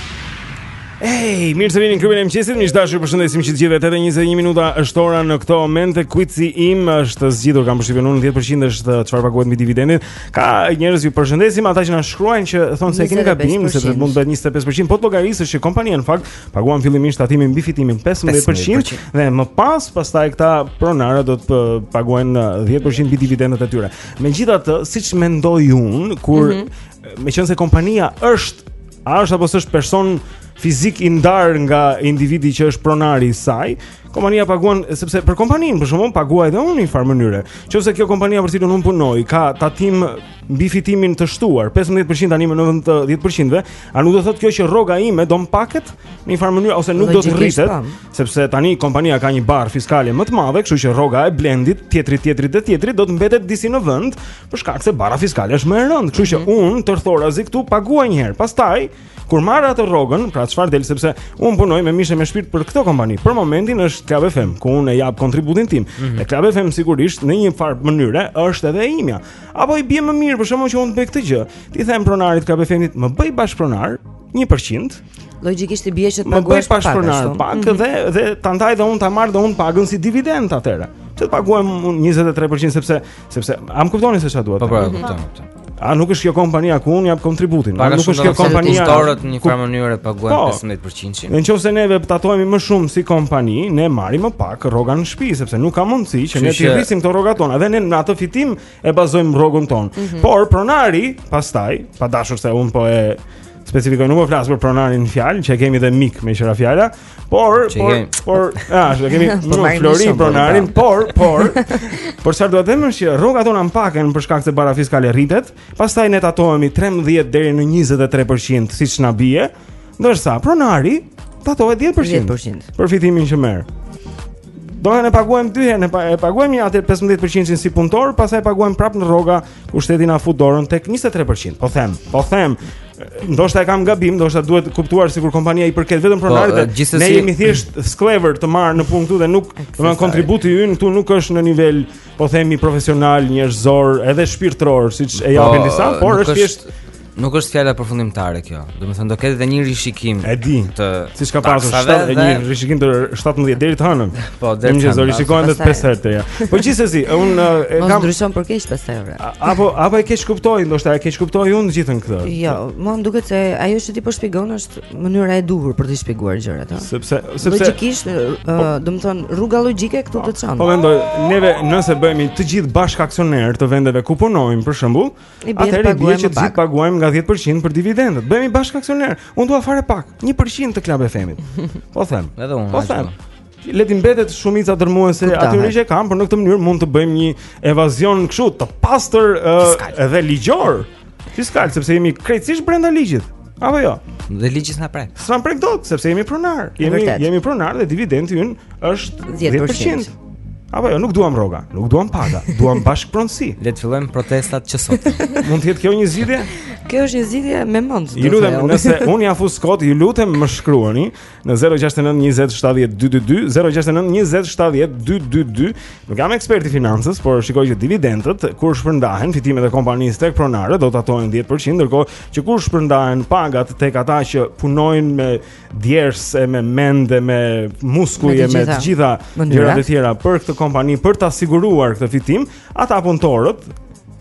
Hey, mirë se vini në klubin e mëngjesit. Miq të dashur, ju përshëndesim të gjithëve 8:21 minuta është ora në këtë moment. Quizi im është zgjidhur, kam përshtypjen unë 10% është çfarë paguhet mbi dividendin. Ka njerëz ju përshëndesim, ata që na shkruajnë që thonë se e keni gabim, se do të mund të bëhet 25%, po të llogarisësh që kompania në fakt paguan fillimisht tatimin mbi fitimin 15% dhe më pas pastaj këta pronarët do të paguajnë 10% mbi dividendët e tyre. Megjithatë, siç mendoj unë, kur mm -hmm. meqenëse kompania është A është apo s'është person fizik i ndarë nga individi që është pronari i saj, kompania paguan sepse për kompaninë për shembull paguaj edhe unë në një farë mënyre. Nëse kjo kompania për të cilën unë punoj ka tatim mbi fitimin të shtuar, 15% tanimë në vend të 10%-ve, a nuk do thotë kjo që rroga ime do mpaket në një farë mënyre ose nuk do të rritet, sepse tani kompania ka një barrë fiskale më të madhe, kështu që rroga e Blendit, tjetri tjetri dhe tjetri do të mbetet disi në vend, Për shkak se barra fiskale është më e rëndë, kështu që mm -hmm. unë tërthorazi këtu paguaj një herë. Pastaj kur marr atë rrogën, pra çfarë del sepse unë punoj me mish e me shpirt për këtë kompani. Për momentin është Club FM, ku unë e jap kontributin tim. Mm -hmm. E Club FM sigurisht në një farë mënyre është edhe e imja. Apo i bie më mirë për shembull që unë të bëj këtë gjë. T'i them pronarit Club FM-it, më bëj bashkëpronar 1%, Logjikisht i bie që të paguash pak. Më bëj bashkëpronar pak mm -hmm. dhe dhe ta ndaj dhe unë ta marr dhe unë pagën si dividend atëherë. Ne paguajmë 23% sepse sepse a më kuptoni se çfarë dua? Po po, mhm. kuptoj, kuptoj. A nuk është kjo kompania ku unë jap kontributin? A nuk është kjo kompania? Historitë në një farë mënyrë paguajnë po, 15%. Në qoftë se ne veptatohemi më shumë si kompani, ne marrim më pak rroga në shtëpi sepse nuk ka mundësi që ne të rrisim këto rrogat tona dhe ne në atë fitim e bazojmë rrogën tonë. Mm -hmm. Por pronari pastaj, pa dashur se unë po e specifikoj nuk po flas për pronarin në fjalë, që e kemi dhe mik meqë ra fjala, por që por kemi... por ah, e kemi po ne flori po pronarin, por por por çfarë dua të them është që rrogat tona mpaken për shkak se barra fiskale rritet, pastaj ne tatohemi 13 deri në 23% siç na bie. Ndërsa pronari tatohet 10%. 10%. Për fitimin që merr. Domethënë ne paguajmë dy herë, e paguajmë një atë 15% si punëtor, pastaj e paguajmë prapë në rroga ku shteti na fut dorën tek 23%. Po them, po them, ndoshta e kam gabim, ndoshta duhet kuptuar sikur kompania i përket vetëm po, pronarit. Po, gjithsesi... Ne jemi thjesht skllevër të marrë në punë këtu dhe nuk, domethënë kontributi ynë këtu nuk është në nivel, po themi profesional, njerëzor, edhe shpirtëror, siç e japin po, disa, por është thjesht Nuk është fjala përfundimtare kjo. Domethënë do ketë edhe një rishikim. E di. Po siç ka pasur shtatë edhe... një rishikim të 17 deri të hënën. Po, deri të hënën. Do rishikohet edhe 5 herë të tjera. Po gjithsesi, un e kam Mos ndryshon për keq 5 herë. Apo apo e keqkuptoj, ndoshta e keqkuptoj un gjithën këtë. Jo, më duket se ajo që ti po shpjegon është mënyra e duhur për të shpjeguar gjërat, ëh. Sepse sepse logjikisht, po. domethënë rruga logjike këtu të çon. Po mendoj, neve nëse bëhemi të gjithë bashkaksionerë të vendeve ku punojmë, për shembull, I bie të paguajmë që të paguajmë nga 10% për dividendët. Bëhemi bashkaksionerë. Unë dua fare pak, 1% të Club FM-it. Po them. Edhe unë. Po them. Le të mbetet shumica dërmuese atyre që e kanë, por në këtë mënyrë mund të bëjmë një evazion kështu të pastër edhe ligjor. Fiskal, sepse jemi krejtësisht brenda ligjit. Apo jo. Dhe ligji s'na prek. S'na prek dot, sepse jemi pronarë. Jemi jemi pronarë dhe dividendi ynë është 10%. 10%. Apo jo, nuk duam rroga, nuk duam paga, duam bashkëpronësi. Le të fillojmë protestat që sot. Mund të jetë kjo një zgjidhje? Kjo është një zgjidhje me mend. Ju lutem, nëse un ia fus kot, ju lutem më shkruani në 069 20 70 222, 069 20 70 222. Nuk jam ekspert i financës, por shikoj që dividendët kur shpërndahen fitimet e kompanisë tek pronarët do të tatohen 10%, ndërkohë që kur shpërndahen pagat tek ata që punojnë me djersë e me mend e me muskuj e me të gjitha gjërat e tjera për këtë kompani për ta siguruar këtë fitim, ata punëtorët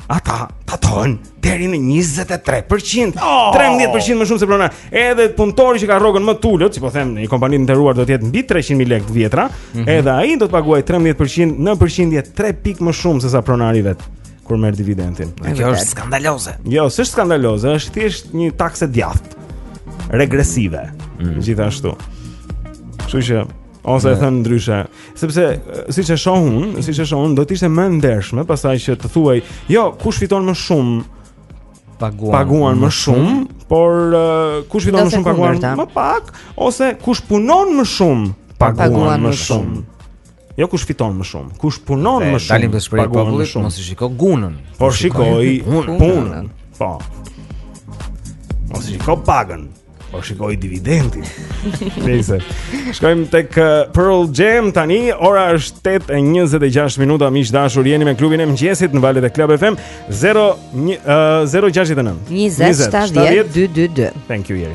ata tatohen deri në 23%, oh! 13% më shumë se pronari. Edhe punëtori që ka rrogën më të ulët, se po them, në një kompani të nderuar do të jetë mbi 300.000 lekë të vjetra, mm -hmm. edhe ai do të paguajë 13% në përqindje 3 pikë më shumë se sa pronari vet. kur merr dividendin. Kjo është skandaloze. Jo, s'është skandaloze, është thjesht një taksë e djathtë. Regresive. Mm. Gjithashtu. Kështu që ose e thënë ndryshe, sepse siç e shoh unë, siç e shoh unë, do të ishte më e ndershme pastaj që të thuhej, jo, kush fiton më shumë paguan, paguan më shumë, por uh, kush fiton më shumë paguan më pak ose kush punon më shumë paguan, paguan më shumë. Shumë. Jo kush fiton më shumë, kush punon më shumë. Dalim te shprehja e popullit, mos i shiko gunën. Por shikoi punën. Po. Mos i shiko pagën. Po shikoi dividendin. Nice, shkojmë tek uh, Pearl Jam tani, ora është 8:26 minuta, miq të dashur, jeni me klubin e mëngjesit në valët e Club FM 0 069 20 70 222. Thank you Jeri.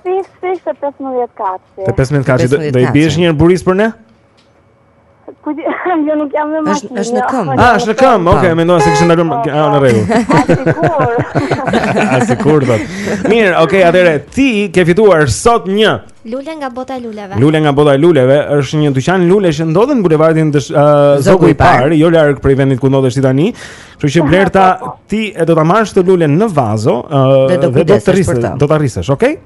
Fiks, fiks te 15-katëshi. Te 15-katëshi, do i biesh një borisë për ne? Po di, jo nuk jam në makinë. Është në këmbë. Ah, është në këmbë. Okej, okay, mendova se kishte ndalur me ah, në rregull. Sigur. Sigur do. Mirë, okay, atëherë ti ke fituar sot një Lule nga bota e luleve. Lule nga bota e luleve është një dyqan lulesh që ndodhet në bulevardin uh, Zogu i Parë, jo larg prej vendit ku ndodhesh ti tani. Kështu që Blerta ti e do ta marrësh të lulen në vazo dhe do të rrisësh, do ta rrisësh, okay?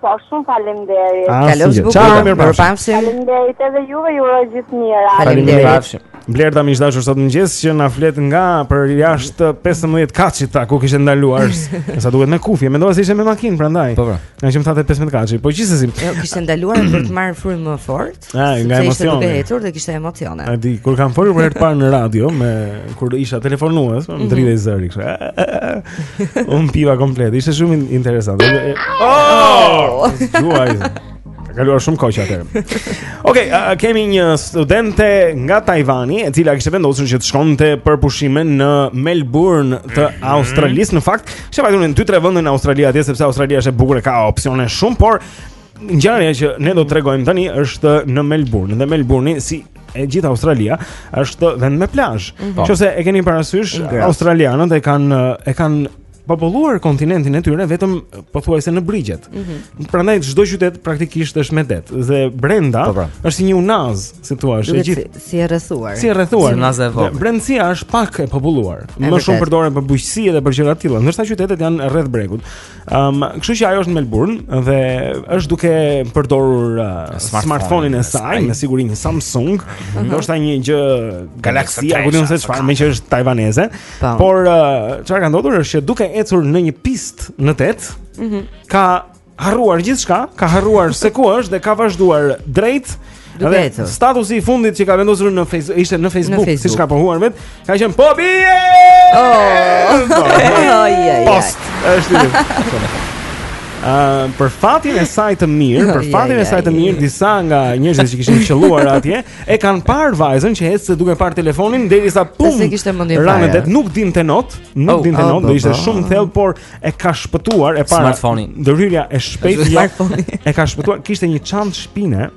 Po, shumë faleminderit. Ah, kalofsh bukur. Ciao, mirëpafshim. Faleminderit edhe juve, ju uroj gjithë të mirat. Faleminderit. Blerta mikja e dashur sot mëngjes që na flet nga përjashta 15 katëshit aty ku kishte ndaluar. Se ç'duhet me kufje, mendova se ishte me makinë prandaj. Po, po. Na kishim te 15 katëshi. Po gjithsesi. Jo, kishte ndaluar për të marrë frymë më fort. Ah, nga emocioni. Ishte duke ecur dhe kishte emocione. A di, kur kam folur për herë të parë në radio me kur isha telefonues, më mhm. dridhej zëri kështu. U mpiva komplet. Ishte shumë interesant. Oh! Juaj. Ka kaluar shumë kohë atëherë. Okej, okay, kemi një studente nga Tajvani, e cila kishte vendosur që të shkonte për pushime në Melbourne të mhm. Australisë. Në fakt, kishte vajtur në 2-3 vende në Australi atje sepse Australia është e bukur e ka opsione shumë, por Ngjarja që ne do të tregojmë tani është në Melbourne dhe Melbourne-i si e gjithë Australia është vend me plazh. Mm -hmm. Qoftë se e keni parasysh australianët e kanë e kanë populluar kontinentin e tyre vetëm pothuajse në brigjet. Mm -hmm. Prandaj çdo qytet praktikisht është me det dhe brenda po, pra. është si një unazë, si thua, është gjithë si, si e rrethuar. Si e rrethuar. Si unazë e vogël. Brendësia është pak e populluar. Më shumë përdoret për bujqësi dhe për gjëra të tilla, ndërsa qytetet janë rreth bregut. Um, kështu që ajo është në Melbourne dhe është duke përdorur uh, smartphone-in e saj me siguri një Samsung, mhm. ndoshta mm -hmm. një gjë Galaxy, apo nuk e di se çfarë, meqë është tajvaneze. Po. Por uh, çfarë uh, ka ndodhur është që duke ecur në një pistë në det, mm -hmm. ka harruar gjithçka, ka harruar se ku është dhe ka vazhduar drejt Dhe statusi i fundit që ka vendosur në Facebook ishte në Facebook, Facebook. siç ka pohuar vetë, ka qenë po bie. Oh. Post. Është. Uh, për fatin e saj të mirë, për fatin e saj të mirë, disa nga njerëzit që kishin qëlluar atje e kanë parë vajzën që ecte duke parë telefonin derisa pum. S'e kishte mendjen fare. Ra në det, nuk dinte not, nuk oh, dinte oh, not, deti ishte shumë thellë, por e ka shpëtuar e para ndërhyrja e shpejtë ja, e ka shpëtuar kishte një çantë shpine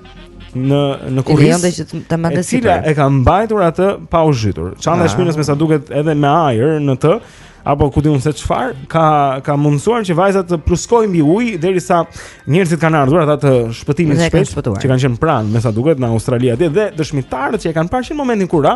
në në kurriz që ta mbante e cila e ka mbajtur atë pa u zhytur çanta e ah. shpinës me sa duket edhe me ajër në të apo ku di unë se çfarë ka ka mundësuar që vajza të pluskojë mbi ujë derisa njerëzit kanë ardhur ata të shpëtimit të shpejtë që kanë qenë pranë me sa duket në Australi atje dhe dëshmitarët që e kanë parë në momentin kur ra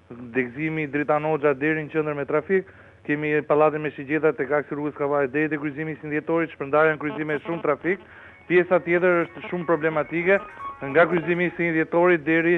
Degëzimi Dritan Hoxha deri në qendër me trafik, kemi pallatin me shigjeta tek aksi i rrugës Kavajës deri te kryqëzimi i 21 Dhjetorit, shpërndarja në kryqëzim me shumë trafik, pjesa tjetër është shumë problematike nga kryqëzimi i 21 Dhjetorit deri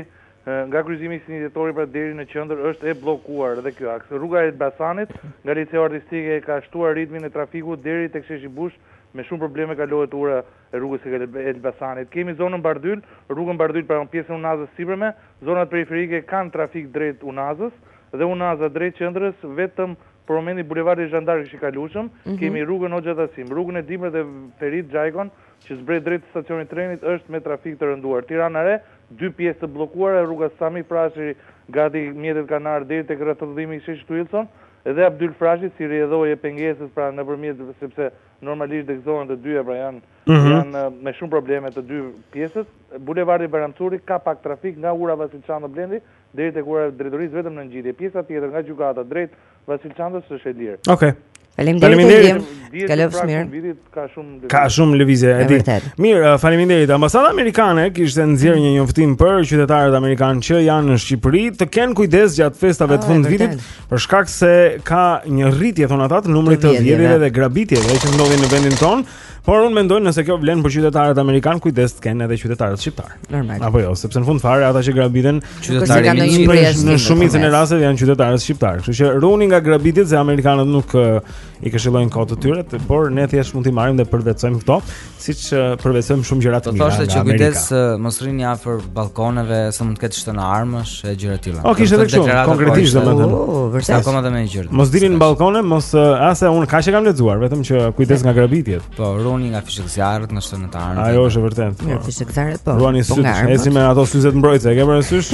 nga kryqëzimi i 21 Dhjetorit pra deri në qendër është e bllokuar edhe kjo aks. Rruga e Elbasanit nga Liceu Artistik e ka shtuar ritmin e trafikut deri tek sheshi Bush me shumë probleme kalohet ura e rrugës së Elbasanit. Kemi zonën Bardhyl, rrugën Bardhyl pra në pjesën e Unazës së Sipërme, zonat periferike kanë trafik drejt Unazës dhe Unaza drejt qendrës vetëm për momentin bulevardi Zhandark është i kalueshëm, kemi rrugën Hoxha Tahsim, rrugën e Dibrës dhe Ferit Xhajkon që zbret drejt stacionit të trenit është me trafik të rënduar. Tirana Re, dy pjesë të bllokuara, rruga Sami Frashëri gati mjetet kanë ardhur deri tek rrethrrotullimi i sheshit Uilson dhe Abdyl Frashëri si rrjedhojë e pengesës pra nëpërmjet sepse Normalisht dhe kryqëzohen të dyja, pra janë janë me shumë probleme të dy pjesët. Bulevardi Bajram Curri ka pak trafik nga ura Vasil Shanto Blendi deri tek ura e drejtorisë vetëm në ngjitje. Pjesa tjetër nga gjykata drejt Vasil Shantos është e lirë. Okej. Okay. Faleminderit. Faleminderit. Kalofsh mirë. Ka shumë ka shumë lëvizje, e di. Mirë, uh, faleminderit. Ambasada amerikane kishte nxjerrë një njoftim për qytetarët amerikanë që janë në Shqipëri të kenë kujdes gjatë festave të ah, fundvitit, Për shkak se ka një rritje thonë ata të numrit të vjedhjeve dhe grabitjeve që ndodhin në vendin tonë, por unë mendoj nëse kjo vlen për qytetarët amerikanë, kujdes të kenë edhe qytetarët shqiptarë. Normal. Apo jo, sepse në fund fare ata që grabiten qytetarët në një pjesë në shumicën e rasteve janë qytetarët shqiptarë. Kështu që ruhuni nga grabitjet se amerikanët nuk i këshillojnë kot të tyret, por ne thjesht mund t'i marrim dhe përvetësojmë këto. Siç përvetësojmë shumë gjëra të mira. Po thoshte që kujdes mos rrini afër ballkoneve, se mund të ketë shtëna armësh e gjëra të tilla. Okej, është edhe kështu. Konkretisht domethënë. Po, po, vërtet. Akoma dhe më një gjë. Mos dilni në ballkone, mos as unë kaq e kam lexuar, vetëm që kujdes nga grabitjet. Po, ruhuni nga fishekzjarrët në shtëna të armës. Ajo është e vërtetë. Nga fishekzjarrët po. Ruani po sytë, eci me ato syzet mbrojtëse, e ke parasysh?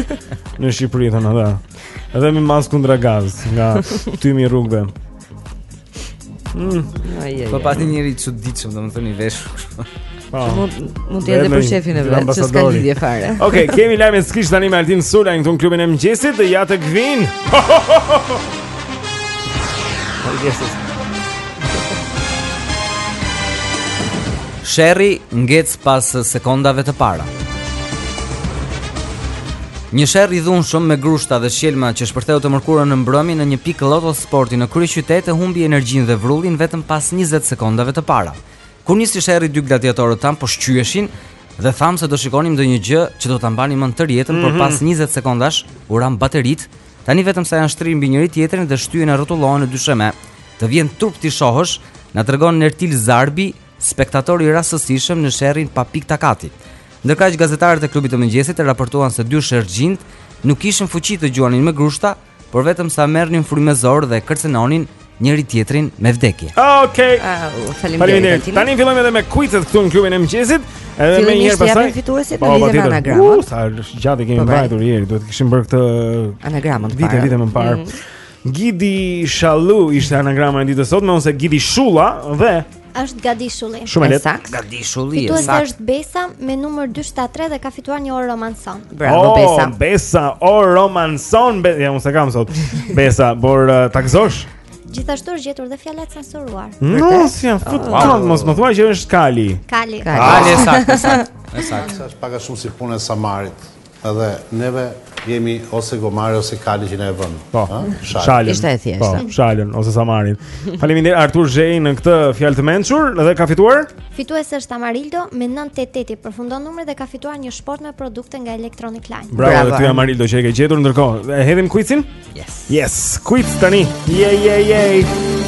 Në Shqipëri thonë ata. Edhe me maskë kundragaz nga tymi i rrugëve. Mm. Po pati njeri i çuditshëm, domethënë i vesh po. Mund të jetë për shefin e vet, që s'ka lidhje fare Oke, kemi lajme skiç tani me Altin Sulën këtu në klubin e mëngjesit dhe ja tek vijnë. Sherri ngec pas sekondave të para Një sherr i dhunshëm me grushta dhe shqelma që shpërtheu të mërkurën në mbrëmje në një pikë loto sporti në kryeqytet e humbi energjinë dhe vrullin vetëm pas 20 sekondave të para. Kur nisi sherri dy gladiatorët tanë po shqyeshin dhe thamë se do shikonim ndonjë gjë që do ta mbanim mend tërë jetën, mm -hmm. por mhm. pas 20 sekondash u ran bateritë. Tani vetëm sa janë shtrirë mbi njëri tjetrin dhe shtyhen e rrotullohen në dysheme. Të vjen turp t'i shohësh, na tregon Nertil Zarbi, spektator i rastësishëm në sherrin pa pikë takati. Ndërkaq gazetarët e klubit të mëngjesit raportuan se dy sherrxhinjtë nuk kishin fuqi të gjuanin me grushta, por vetëm sa merrnin frymë zor dhe kërcënonin njëri tjetrin me vdekje. Ah, okej. Okay. Ah, uh, Faleminderit. Tani fillojmë edhe me quizet këtu në klubin e mëngjesit. Edhe me njëherë pastaj. Fillojmë fituesit po, në lidhje me anagramën. Uh, sa gjatë kemi po, po. vajtur ieri, duhet të kishim bërë këtë anagramën para. Vite vite më parë. Mm -hmm. Gidi Shallu ishte anagrama e ditës sot, mm ose Gidi Shulla dhe Është Gadishulli. Shumë lehtë. Gadishulli. Fituesja është Besa me numër 273 dhe ka fituar një orë romanson. Bravo oh, Besa. Besa orë romanson. Be... Ja unë sa kam sot. Besa, por uh, ta gëzosh. Gjithashtu është gjetur dhe fjala e censuruar. No, si janë fut. Oh. Wow. Mos më thua që është Kali. Kali. Kali, Kali. Kali saktë, saktë. Saktë është pak a shumë si puna e Samarit. Edhe neve jemi ose gomar ose kalë që na e vënë. Po. Shalën. Ishte e thjeshtë. Po, shalën ose samarin. Faleminderit Artur Zheji për këtë fjalë të mençur dhe ka fituar. Fituesi është Amarildo me 988 i përfundon numri dhe ka fituar një shportë me produkte nga Electronic Line. Bravo, bravo ty Amarildo që e ke gjetur ndërkohë. E hedhim kuicin? Yes. Yes, kuic tani. Yeah, yeah, yeah.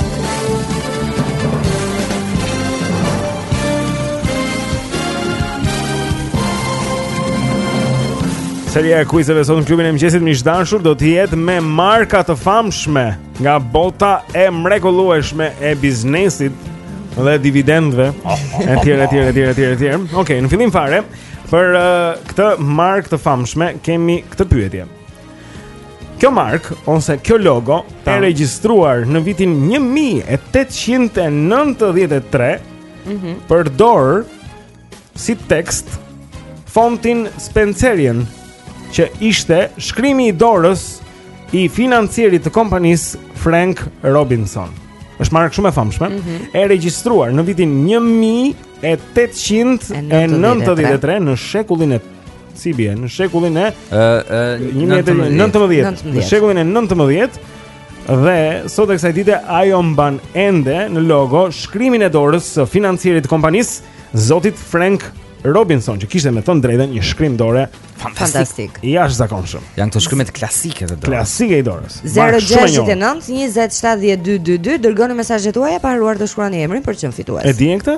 Seria e kuiceve sot në klubin e mëngjesit miq të dashur do të jetë me marka të famshme nga bota e mrekullueshme e biznesit dhe dividendëve e tjere, e tjere, e tjere, e tjere, e tjere. Ok, në fillim fare, për uh, këtë markë të famshme kemi këtë pyetje. Kjo markë ose kjo logo e regjistruar në vitin 1893 mm -hmm. përdor si tekst fontin Spencerian që ishte shkrimi i dorës i financierit të kompanisë Frank Robinson. Është markë shumë e famshme, mm -hmm. e regjistruar në vitin 1893 në shekullin e si bie në shekullin e 19 në shekullin e 19 dhe sot e kësaj dite ajo mban ende në logo shkrimin e dorës së financierit të kompanisë zotit Frank Robinson që kishte me thënë të drejtën një shkrim dore fantastik. I jashtëzakonshëm. Janë këto shkrimet klasike të dorës. Klasik i dorës. 069 20 7222 dërgoni mesazhet tuaja pa harruar të shkruani emrin për të qenë fitues. E dinë këtë?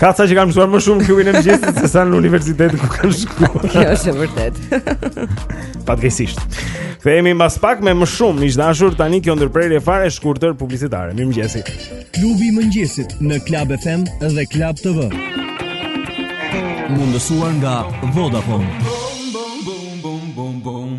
Ka ca që kanë mësuar më shumë në klubin e mëngjesit se sa në universitet ku kanë shkuar. Kjo është e vërtetë. Fatkeqësisht. Kthehemi mbas pak me më shumë miq të dashur tani kjo ndërprerje fare e shkurtër publicitare. Mirëmëngjesi. Klubi i mëngjesit në Club FM dhe Club TV. Mundësuar nga Vodafone. Bom bom bom bom bom.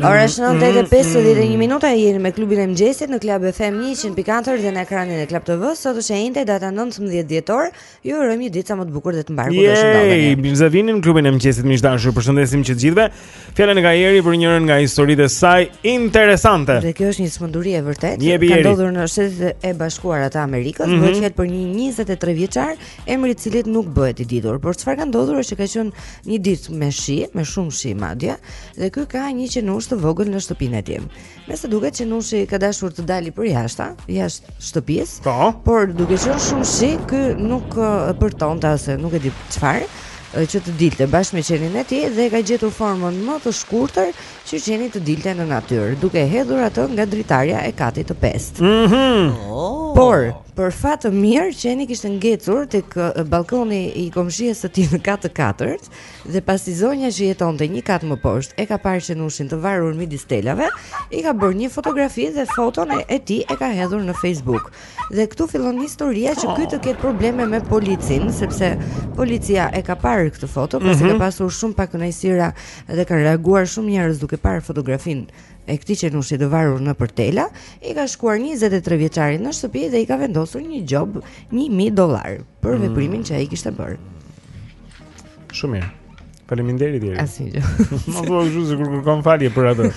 Ora është 9:51 minuta jeni me klubin e mëngjesit në Club FM 104 dhe në ekranin e Club TV. Sot është e enjte data 19 dhjetor. Ju urojmë një ditë sa më të bukur dhe të mbarë kudo të ndodheni. Ju mirë se vini në klubin e mëngjesit miq të dashur. Ju përshëndesim që të gjithëve. Fjalën e ka Jeri për njërën nga historitë e saj interesante. Dhe kjo është një sëmundje e vërtetë. Ka ndodhur në Shtetet e Bashkuara të Amerikës, mm -hmm. bëhet fjalë për një 23 vjeçar emri i cilit nuk bëhet i ditur, por çfarë ka ndodhur është që ka qenë një ditë me shi, me shumë shi madje, dhe ky ka një qenush të vogël në shtëpinë e tij. Me sa duket qenushi ka dashur të dalë për jashtë, jashtë shtëpisë. Po. Por duke qenë shumë shi, ky nuk përtonte ose nuk e di çfarë që të dilte bashkë me qenin e tij dhe ka gjetur formën më të shkurtër që qeni të dilte në natyrë, duke e hedhur atë nga dritarja e katit të pestë. Mhm. Mm oh. Por Për fat të mirë, qeni kishte ngecur tek balkoni i komshies së tij në kat të katërt dhe pasi zonja që jetonte një kat më poshtë e ka parë qenushin të varur midis telave, i ka bërë një fotografi dhe foton e tij e ka hedhur në Facebook. Dhe këtu fillon historia që ky të ketë probleme me policinë, sepse policia e ka parë këtë foto, pasi mm -hmm. ka mhm. pasur shumë pakënaqësira dhe kanë reaguar shumë njerëz duke parë fotografinë e këtij qenushi të varur nëpër tela, i ka shkuar 23 vjeçarit në shtëpi dhe i ka vendosur një gjobë 1000 dollarë për mm. veprimin që ai kishte bërë. Shumë mirë. Faleminderit deri. Asnjë. Nuk do të thotë kur kërkon falje për atë.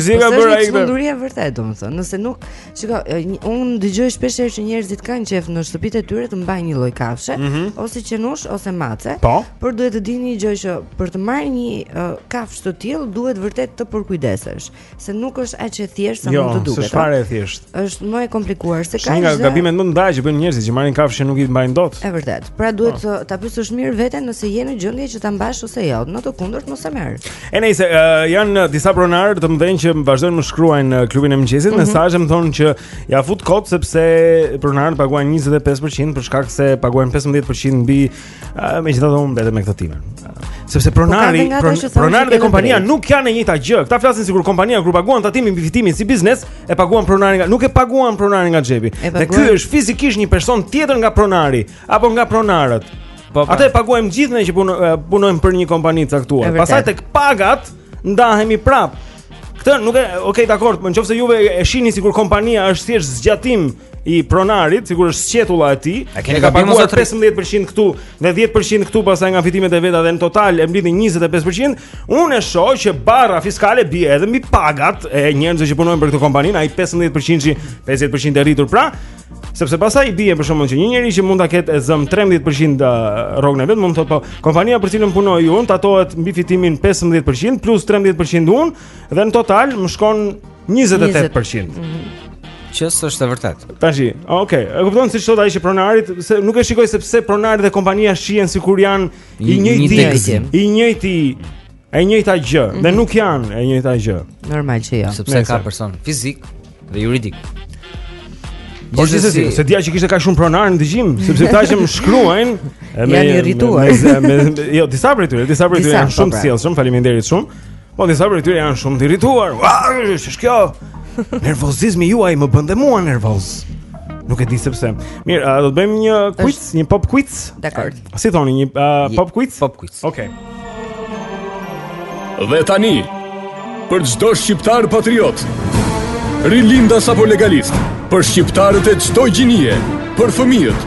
Si ka bërë ai këtë? Çfarë vërtet domethënë? Nëse nuk, shiko, unë dëgjoj shpesh herë që njerëzit kanë qejf në shtëpitë e tyre të mbajnë një lloj kafshe, mm -hmm. ose qenush ose mace. Po. Por duhet të dini një gjë që për të marrë një uh, të tillë duhet vërtet të përkujdesesh, se nuk është aq e thjeshtë sa jo, mund të duket. Jo, është fare e thjeshtë. Është më e komplikuar se ka. Një nga gabimet më të mëdha që bëjnë njerëzit që marrin kafshë që nuk i mbajnë dot. Është vërtet. Pra duhet po. të ta pyesësh mirë veten nëse je në gjendje që ta mbash ose jo, në të kundërt mos e merr. E nejse, uh, janë uh, disa pronarë të mëdhenj që vazhdojnë të shkruajnë në uh, klubin e mëngjesit, mm -hmm. mesazhe më thonë që ia fut kot sepse pronarët paguajnë 25% për shkak se paguajnë 15% mbi Uh, megjithatë unë mbetem me këtë timen Sepse po pronari, pron, pronari dhe kompania nuk janë e njëjta gjë Këta flasin sikur kompania kur paguan tatimin mbi fitimin si biznes E paguan pronari nga, nuk e paguan pronari nga xhepi Dhe ky është fizikisht një person tjetër nga pronari Apo nga pronarët po, po. Atë e paguajmë gjithë ne që puno, punojmë për një kompani të caktuar Pastaj tek pagat ndahemi prap Këtë nuk e, okej, okay, dakord, më në qoftë se juve e shihni sikur kompania është thjesht zgjatim i pronarit, sikur është sqetulla e tij. E kanë paguar 15% këtu dhe 10% këtu pastaj nga fitimet e veta dhe në total e mbledhin 25%. Unë e shoh që barra fiskale bie edhe mbi pagat e njerëzve që punojnë për këtë kompani, ai 15%-i 50% e rritur pra. Sepse pastaj i bie për shkakun që një njeri që mund ta ketë e zëmë 13% rrogën e vet, mund të thotë po, kompania për cilën punoj unë tatohet mbi fitimin 15% plus 13% unë dhe në total më shkon 28 për qind Që s'është e vërtetë Tashi, oke, e kuptoni si shtot a ishi pronarët se Nuk e shikoj sepse pronarët dhe kompania shihen sikur janë I njëjti I njëjti E njëjta gjë, mm -hmm. dhe nuk janë e njëjta gjë. Normal që jo. Sepse ka person fizik dhe juridik. Po ti s'e dija që kishte kaq shumë pronarë në dëgjim, sepse tashi shkruajnë më janë irrituar. Me, me, me, jo, disa prej tyre, disa prej tyre janë shumë të sjellshëm, faleminderit shumë. Po disa prej tyre janë shumë të irrituar. Ç'është kjo? Nervozizmi juaj më bën dhe mua nervoz. Nuk e di se pse. Mirë, uh, do të bëjmë një quiz, një pop quiz. Dakord. Si thoni një uh, pop quiz? Pop quiz. Okej. Okay. Dhe tani, për çdo shqiptar patriot, rilindas apo legalist, për shqiptarët e çdo gjinie, për fëmijët,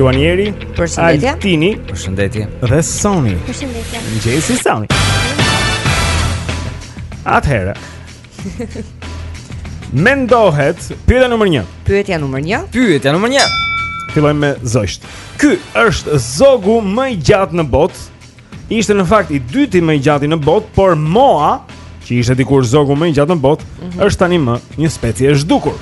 Luan Jeri, përshëndetje. Altini, përshëndetje. Dhe Sony. Përshëndetje. Jesi Sony. Atëherë. Mendohet pyetja numër 1. Pyetja numër 1. Pyetja numër 1. Fillojmë me zogjtë. Ky është zogu më i gjatë në botë. Ishte në fakt i dyti më i gjati në botë, por moa, që ishte dikur zogu më i gjatë në botë, mm -hmm. është tani më një specie e zhdukur.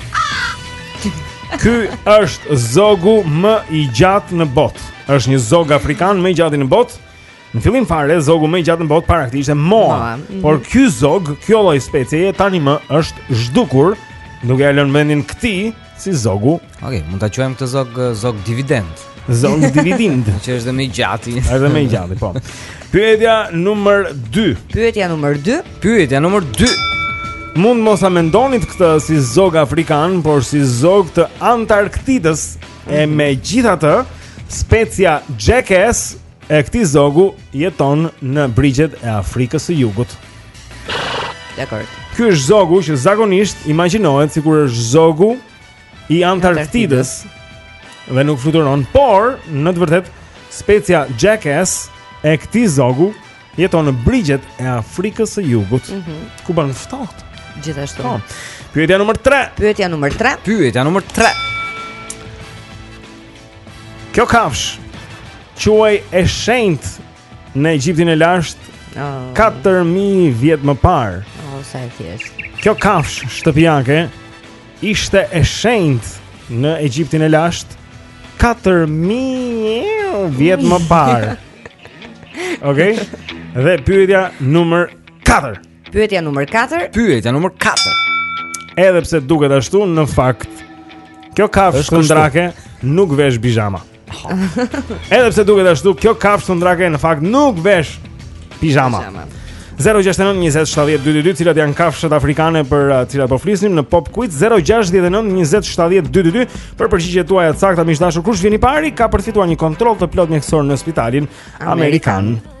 Ky është zogu më i gjatë në botë. Është një zog afrikan më i gjati në botë. Në fillim fare zogu më i gjatë në botë para këtij ishte moa, mm -hmm. por ky zog, kjo lloj specie tani më është zhdukur, duke ia lënë vendin këtij Si zogu. Okej, okay, mund ta quajmë këtë zog zog dividend. Zog dividend. Që është më i gjati. Është më i gjati, po. Pyetja numër 2. Pyetja numër 2. Pyetja numër 2. Mund të mos ta mendonit këtë si zog afrikan, por si zog të Antarktidës e mhm. megjithatë specia Jackass e këtij zogu jeton në brigjet e Afrikës së Jugut. Dakord. Ky është zogu që zakonisht imagjinohet sikur është zogu i Antarktidës dhe nuk fluturon, por në të vërtetë specia Jackass e këtij zogu jeton në brigjet e Afrikës së Jugut, mm -hmm. ku bën ftohtë. Gjithashtu. Po. Pyetja nr. 3. Pyetja nr. 3. Pyetja nr. 3. Kjo kafshë quhej e shenjtë Në Egjiptin e lashtë, 4000 vjet më parë. Oh, sa e thjeshtë. Kjo kafshë shtëpiake ishte e shenjtë në Egjiptin e lashtë 4000 vjet më parë. Okej. Okay? Dhe pyetja numër 4. Pyetja numër 4. Pyetja numër 4. Edhe pse duket ashtu në fakt kjo kafshë thundrake nuk vesh pizhama. Edhe pse duket ashtu kjo kafshë thundrake në fakt nuk vesh pizhama. 069207222 cilat janë kafshët afrikane për të, uh, cilat po flisnim në Pop Quiz 069207222 për përgjigjet tuaja të sakta miq të dashur kush vjen i pari ka përfituar një kontroll të plotë mjekësor në spitalin amerikan. amerikan.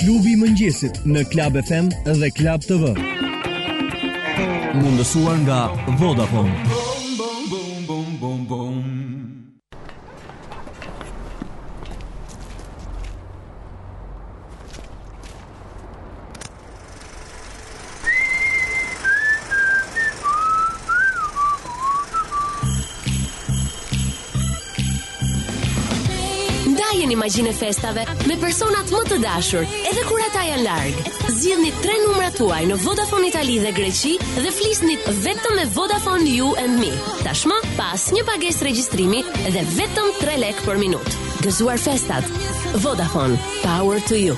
Klubi i mëngjesit në Club FM dhe Club TV. Mundësuar nga Vodafone. Ndajeni magjinë e festave me personat më të dashur, edhe kur ata janë larg. Zgjidhni tre numrat tuaj në Vodafone Itali dhe Greqi dhe flisni vetëm me Vodafone You and Me. Tashmë pa asnjë pagesë regjistrimi dhe vetëm 3 lekë për minutë. Gëzuar festat. Vodafone. Power to you.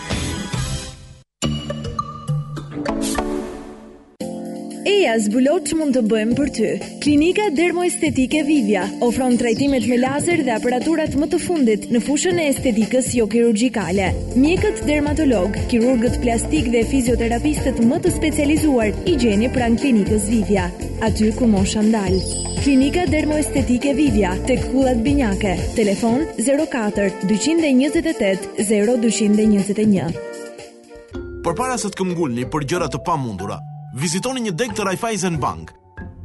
Eja zbulo ç'mund të bëjmë për ty. Klinika Dermoestetike Vivia ofron trajtimet me lazer dhe aparaturat më të fundit në fushën e estetikës jo kirurgjikale. Mjekët dermatologë, kirurgët plastikë dhe fizioterapistët më të specializuar i gjeni pranë klinikës Vivia, aty ku mosha ndal. Klinika Dermoestetike Vivia, tek Kullat Binjake. Telefon 04 228 0221. Përpara se të këmbgulni për gjëra të pamundura, vizitoni një degë të Raiffeisen Bank,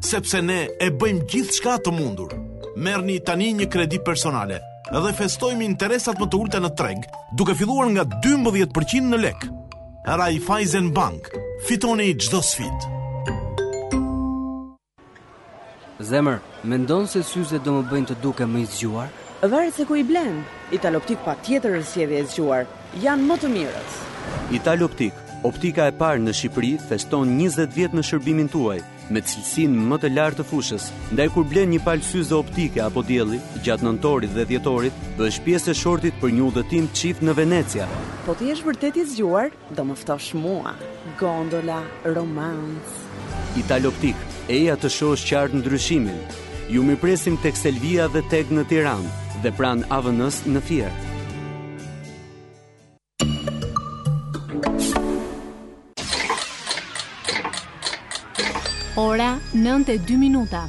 sepse ne e bëjmë gjithçka të mundur. Merrni tani një kredi personale dhe festojmë interesat më të ulta në treg, duke filluar nga 12% në lek. Raiffeisen Bank, fitoni çdo sfidë. Zemër, mendon se syze do më bëjnë të dukem më i zgjuar? Varet se ku i blen. Italoptik patjetër është zgjedhje e zgjuar. Janë më të mirët. Italoptik, optika e parë në Shqipëri feston njëzet vjet në shërbimin tuaj, me cilësinë më të lartë të fushës. Ndaj kur blen një palë syze optike apo dielli, gjatë nëntorit dhe dhjetorit, bëhesh pjesë e shortit për një udhëtim çift në Venecia. Po të jesh vërtet i zgjuar, Do më ftosh mua, gondola, romancë. Italoptik, eja të shohësh qartë ndryshimin. Ju mirëpresim tek Selvia dhe TEG në Tiranë dhe pranë AVN-së në Fier. Ora 9:02 minuta.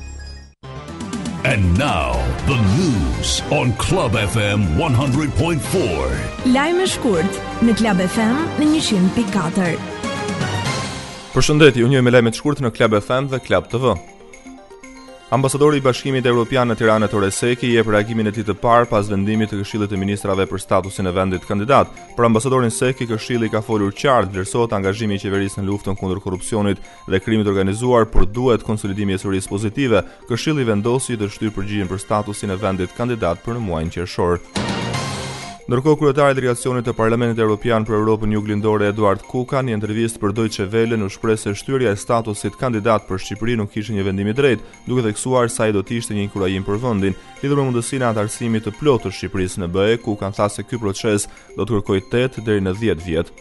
And now the news on Club FM 100.4. Lajme shkurt në Club FM në 100.4. Përshëndetje, u njohim me lajmet shkurt në Club FM dhe Club TV. Ambasadori i Bashkimit Evropian në Tiranë Ettore Seki jep reagimin e tij të parë pas vendimit të Këshillit të Ministrave për statusin e vendit kandidat. Për ambasadorin Seki, Këshilli ka folur qartë, vlerësohet angazhimi i qeverisë në luftën kundër korrupsionit dhe krimit të organizuar, por duhet konsolidimi i ecurisë pozitive. Këshilli vendosi të shtyjë përgjigjen për statusin e vendit kandidat për në muajin qershor. Ndërkohë kryetari i delegacionit të Parlamentit Evropian për Evropën Juglindore Eduard Kukan në intervistë për Deutsche Welle u shpreh se shtyrja e statusit kandidat për Shqipërinë nuk ishte një vendim i drejtë, duke theksuar se ai do të ishte një inkurajim për vendin. Lidhur me mundësinë e anëtarësimit të plotë të Shqipërisë në BE, Kukan tha se ky proces do të kërkojë 8 deri në 10 vjet.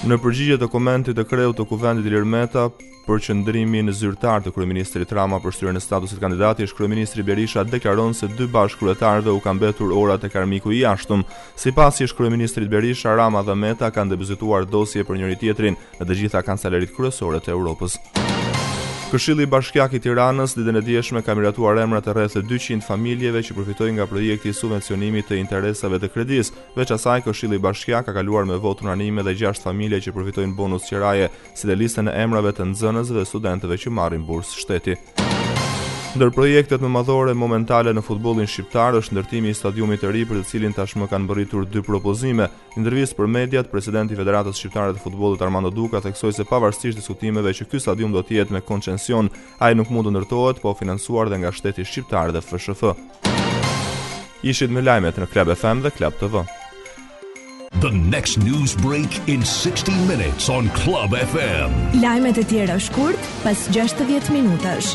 Në përgjigje të komentit të kreut të kuvendit Ilir Meta për qëndrimin zyrtar të kryeministrit Rama për shtyrjen e statusit kandidat, ish kryeministri Berisha deklaron se dy bashkëkryetarëve u ka mbetur ora tek armiku i jashtëm. Sipas ish kryeministrit Berisha, Rama dhe Meta kanë depozituar dosje për njëri-tjetrin në të gjitha kancelaritë kryesore të Europës. Këshilli Bashkiak i Tiranës ditën e djeshme ka miratuar emrat e rreth 200 familjeve që përfitojnë nga projekti i subvencionimit të interesave të kredisë. Veç kësaj, Këshilli Bashkiak ka kaluar me votë unanime dhe gjashtë familje që përfitojnë bonus qiraje, si dhe listën e emrave të nxënësve dhe studentëve që marrin bursë shteti. Ndër projektet më madhore momentale në futbollin shqiptar është ndërtimi i stadiumit të ri për të cilin tashmë kanë mbërritur dy propozime. Në intervistë për mediat, presidenti i Federatës Shqiptare të Futbollit Armando Duka theksoi se pavarësisht diskutimeve që ky stadium do të jetë me koncension, Ai nuk mund të ndërtohet pa u financuar dhe nga shteti shqiptar dhe FSHF. Ishit me lajmet në Club FM dhe Club TV. The next news break in 60 minutes on Club FM. Lajmet e tjera shkurt pas 60 minutash.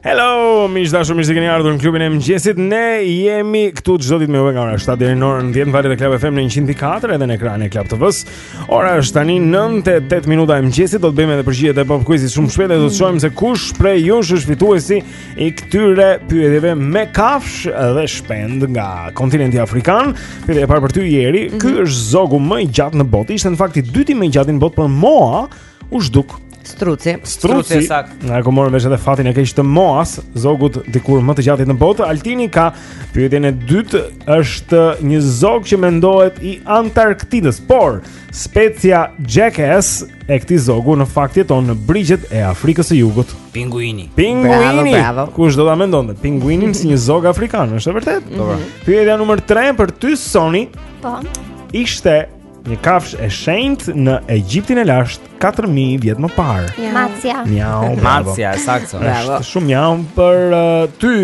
Hello, miq të dashur, mirë se keni ardhur në klubin e mëngjesit. Ne jemi këtu çdo ditë me juve nga ora 7 deri në orën 10 në valët e Club FM në 104 edhe në ekranin e Club TV-s. Ora është tani 9:08 minuta e mëngjesit. Do të bëjmë edhe përgjigjet e Pop Quiz-it shumë shpejt dhe do të shohim se kush prej jush është fituesi i këtyre pyetjeve me kafshë dhe shpendë nga kontinenti afrikan. Pyetja e parë për ty Jeri, mm -hmm. ky mhm. është zogu më i gjatë në botë. Ishte në fakt i dyti më i gjatë në botë, por Moa U zhduk. Struci. Struci saktë. Ndërkohë morëm vesh edhe fatin e keq të Moas, zogut dikur më të gjatit në botë. Altini ka pyetjen e dytë, është një zog që mendohet i Antarktidës, por specia Jackass e këtij zogu në fakt jeton në brigjet e Afrikës së Jugut. Pinguini. Pinguini. Kush do ta mendonte? Pinguinin si një zog afrikan, është e vërtetë? Po. Mm -hmm. Pyetja numër 3 për ty Soni. Po. Ishte Një kafshë e shenjtë në Egjiptin e lashtë 4000 vjet më parë. Ja. Macja. Miau, bravo. Macja, saktë. Bravo. Është shumë miau për uh, ty.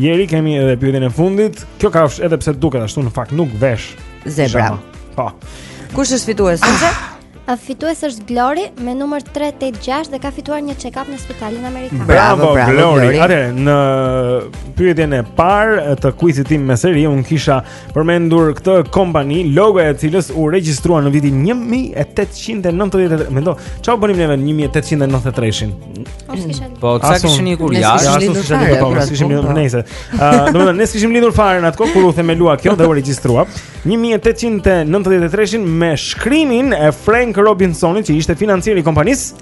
Jeri kemi edhe pyetjen e fundit. Kjo kafshë edhe pse duket ashtu në fakt nuk vesh zebra. Po. Kush është fituesi? Ah. A fitues është Glori me numër 386 dhe ka fituar një check-up në spitalin amerikan. Bravo, bravo Glori. Glori. Atëherë në pyetjen e parë të kuizit tim me seri unë kisha përmendur këtë kompani, logoja e së cilës u regjistrua në vitin 1893. Mendo, çfarë bënim neve në 1893-shin? Po, sa kishin ikur jashtë? Ne kishim lindur fare, po, ne kishim lindur nëse. Ëh, domethënë ne s'kishim lindur fare në atë kohë kur u themelua kjo dhe u regjistrua. 1893-shin me shkrimin e Frank Robinsonit që ishte financieri i kompanisë.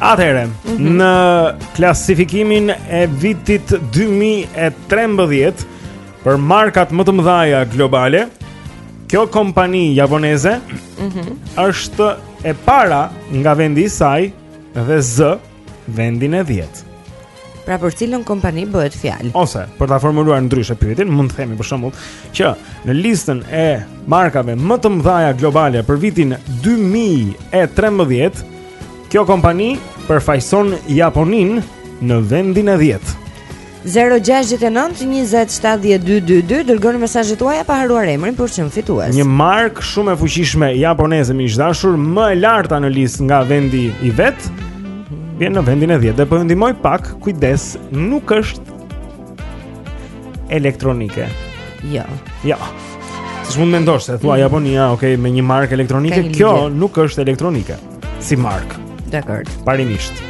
Atëherë, mm -hmm. në klasifikimin e vitit 2013 për markat më të mëdha globale, kjo kompani japoneze mm -hmm. është e para nga vendi i saj dhe zë vendin e 10. Pra për cilën kompani bëhet fjalë? Ose për ta formuluar ndryshe pyetjen, mund të themi për shembull që në listën e markave më të mëdha globale për vitin 2013, kjo kompani përfaqëson Japoninë në vendin e 10. 0-6-9-27-12-2 Dërgoni mesazhet tuaja pa harruar emrin për çmim fitues Një markë shumë e fuqishme japoneze miq të dashur Më e larta në listë nga vendi i vet Vjen në vendin e 10 dhe po ju ndihmoj pak, kujdes, nuk është elektronike. Jo. Jo. Siç mund mendosh, se thua mm. Japonia, ok, me një markë elektronike, kjo nuk është elektronike si markë. Dakord. Parimisht.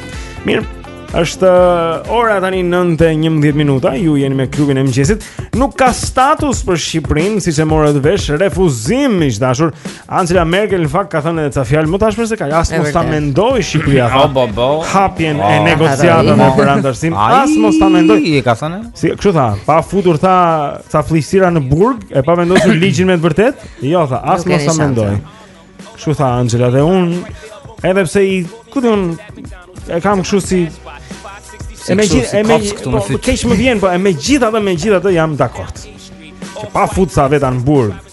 Mirë, është uh, ora tani 9:11 minuta, ju jeni me klubin e mëngjesit. Nuk ka status për Shqipërinë, siç e morët vesh, refuzim, miq të dashur. Angela Merkel në fakt ka thënë edhe ca fjalë më tashmë se ka as mos ta mendojë Shqipëria tha. Bo, bo. Hapjen e negociatave me për anëtarësim. As mos ta mendojë. Ai ka thënë. Si kështu tha, pa futur tha ca fëlliqësira në burg, e pa vendosur ligjin me të vërtetë? Jo tha, as mos ta mendojë. Kështu tha Angela dhe unë edhe pse i ku diun e kam kështu si E me gjithë, e me gjithë, po, keq më vjen, po, e me gjithë atë, me gjithë atë, jam dakord. Që pa futur ca veta në burg,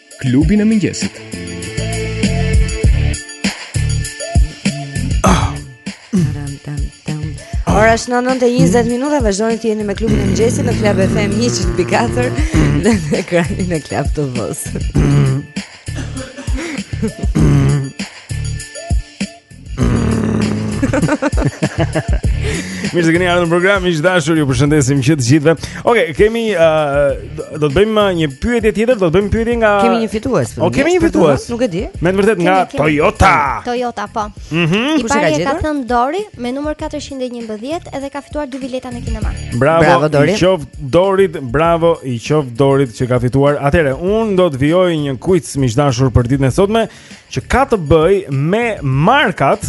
Klubin e mëngjesit. Ora shënon 9:20 minuta, vazhdoni të jeni me klubin e mëngjesit në Club FM 100.4 dhe në ekranin e Club TV-s. Mirë se keni ardhur në program, miq të dashur, ju përshëndesim që të gjithëve. Okej, okay, kemi uh, do të bëjmë uh, një pyetje tjetër, do të bëjmë pyetje nga Kemi një fitues. O kemi një fitues. Nuk e di. Me të vërtetë nga kemi, Toyota. Kemi. Toyota po. Mhm. Mm I pari ka, ka thënë Dori me numër 411 edhe ka fituar dy bileta në kinema. Bravo, bravo Dori. I qoftë Dorit, bravo, i qoftë Dorit që ka fituar. Atëherë, unë do të vijoj një quiz miq të dashur për ditën e sotme. që ka të bëjë me markat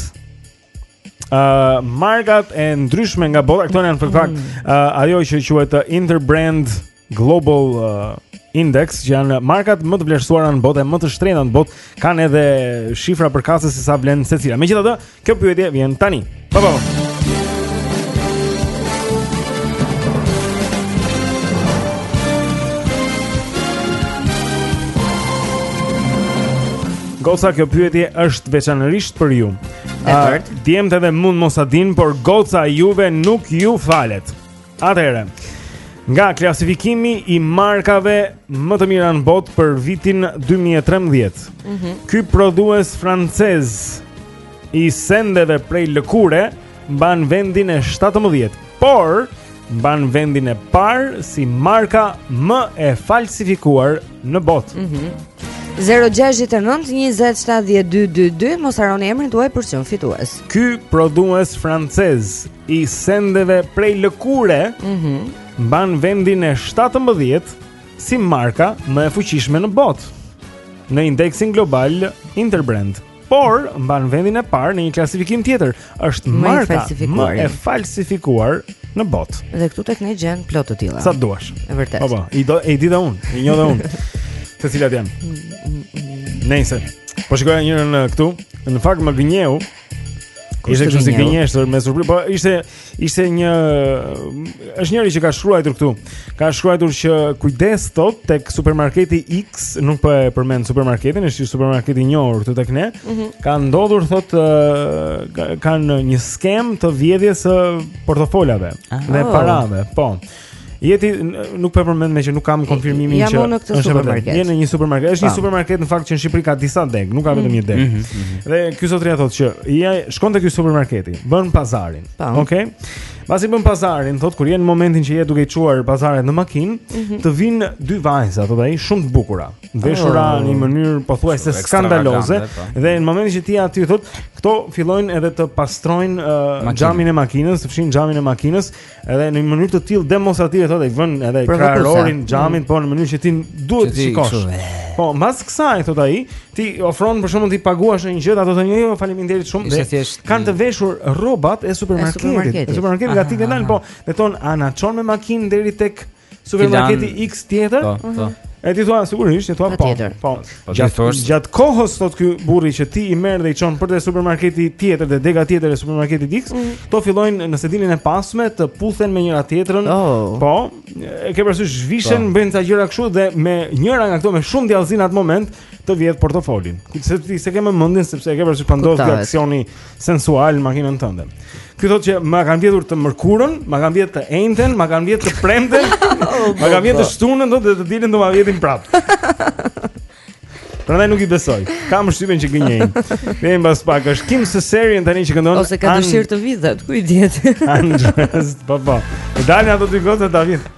uh, markat e ndryshme nga bota këto janë në fakt uh, ajo që quhet Interbrand Global uh, Index që janë markat më të vlerësuara në botë e më të shtrenjta në botë kanë edhe shifra përkatëse se sa vlen secila megjithatë Kjo pyetje vjen tani. Pa pa. Goca kjo pyetje është veçanërisht për ju. Djemtë edhe mund mos ta dinë, por goca juve nuk ju falet. Atëherë, nga klasifikimi i markave më të mira në botë për vitin 2013. Mhm. Mm Ky prodhues francez i sendeve prej lëkure mban vendin e 17, por mban vendin e parë si marka më e falsifikuar në botë. Mhm. Mm 0-6-9-27-12-22 Mos arroni emrin tuaj për të qenë fitues Ky prodhues francez i sendeve prej lëkure mm -hmm. mban vendin e 17 si marka më e fuqishme në botë në indeksin global Interbrand. Por mban vendin e parë në një klasifikim tjetër, është marka më e falsifikuar në botë. Dhe këtu tek ne gjen plot të tilla. Sa të duash. E vërtetë. Po po, i di, e di dhe unë, i njoh dhe unë. Se cilat janë? Mm, mm, mm. Nëse po shikoj njërin këtu, në fakt më gënjeu Ishte kështu si gënjeshtër me surprizë, po ishte ishte një është njëri që ka shkruar këtu. Ka shkruar që kujdes thotë tek supermarketi X, nuk po e përmend supermarketin, është një supermarket i njohur këtu tek ne. Mm -hmm. Ka ndodhur thotë kanë një skemë të vjedhjes së portofolave dhe oh. parave. Po. Jeti nuk po e përmend meqë nuk kam konfirmimin që në këtë supermarket. Je në një supermarket. Është një po. supermarket në fakt që në Shqipëri ka disa degë, nuk ka mm. vetëm një degë. Mhm, mhm, mhm. Dhe ky zotria thotë që ja shkon te ky supermarketi, bën pazarin. Po. Okej. Pasi bën pazarin, thotë kur je në momentin që je duke i çuar pazaret në makinë, të vijnë dy vajza, thotë ai, shumë të bukura, veshura oh. në një mënyrë pothuajse skandaloze po. dhe në momentin që ti aty thotë, këto fillojnë edhe të pastrojnë uh, xhamin e makinës, të fshijnë xhamin e makinës. Edhe në një mënyrë të tillë demonstrative thotë, i vënë edhe kraharorin xhamit, mm. po në mënyrë që ti duhet të shikosh. Po, mbas kësaj thotë ai, ti ofron për shembull t'i paguash një gjë, ato thonë jo, jo, faleminderit shumë. Dhe thjesht, kanë të veshur rrobat e supermarketit. E supermarketit gati kanë dalë, po, po thonë a na çon me makinë deri tek Supermarketi Filan... X tjetër. Po, po. Mhm. E ti thua sigurisht, e thua po. Po. po gjatë gjat kohës thotë ky burri që ti i merr dhe i çon për te supermarketi tjetër dhe dega tjetër e supermarketit X, mm. këto fillojnë në sedilin e pasme të puthen me njëra-tjetrën. Oh. Po, e ke parasysh zhvishen, po. bëjnë ca gjëra kështu dhe me njëra nga këto me shumë djallëzi në atë moment, të vjedh portofolin. Se ti s'e ke më mendin sepse e ke parasysh po ndodh aksioni sensual në makinën tënde. Ky thotë që ma kanë vjedhur të mërkurën, ma kanë vjedhur të enjten, ma kanë vjedhur të premten, oh, ma kanë vjedhur të shtunën dhe të dielën do ma vjedhin prapë. Prandaj nuk i besoj. Kam përshtypjen që gënjejnë. Vjen mbas pak është Kim Cesarion tani që këndon. Ose ka dëshirë të vidhet, ku i dihet. Andres, po po. Dalin ato dy gocat ta vjedhin.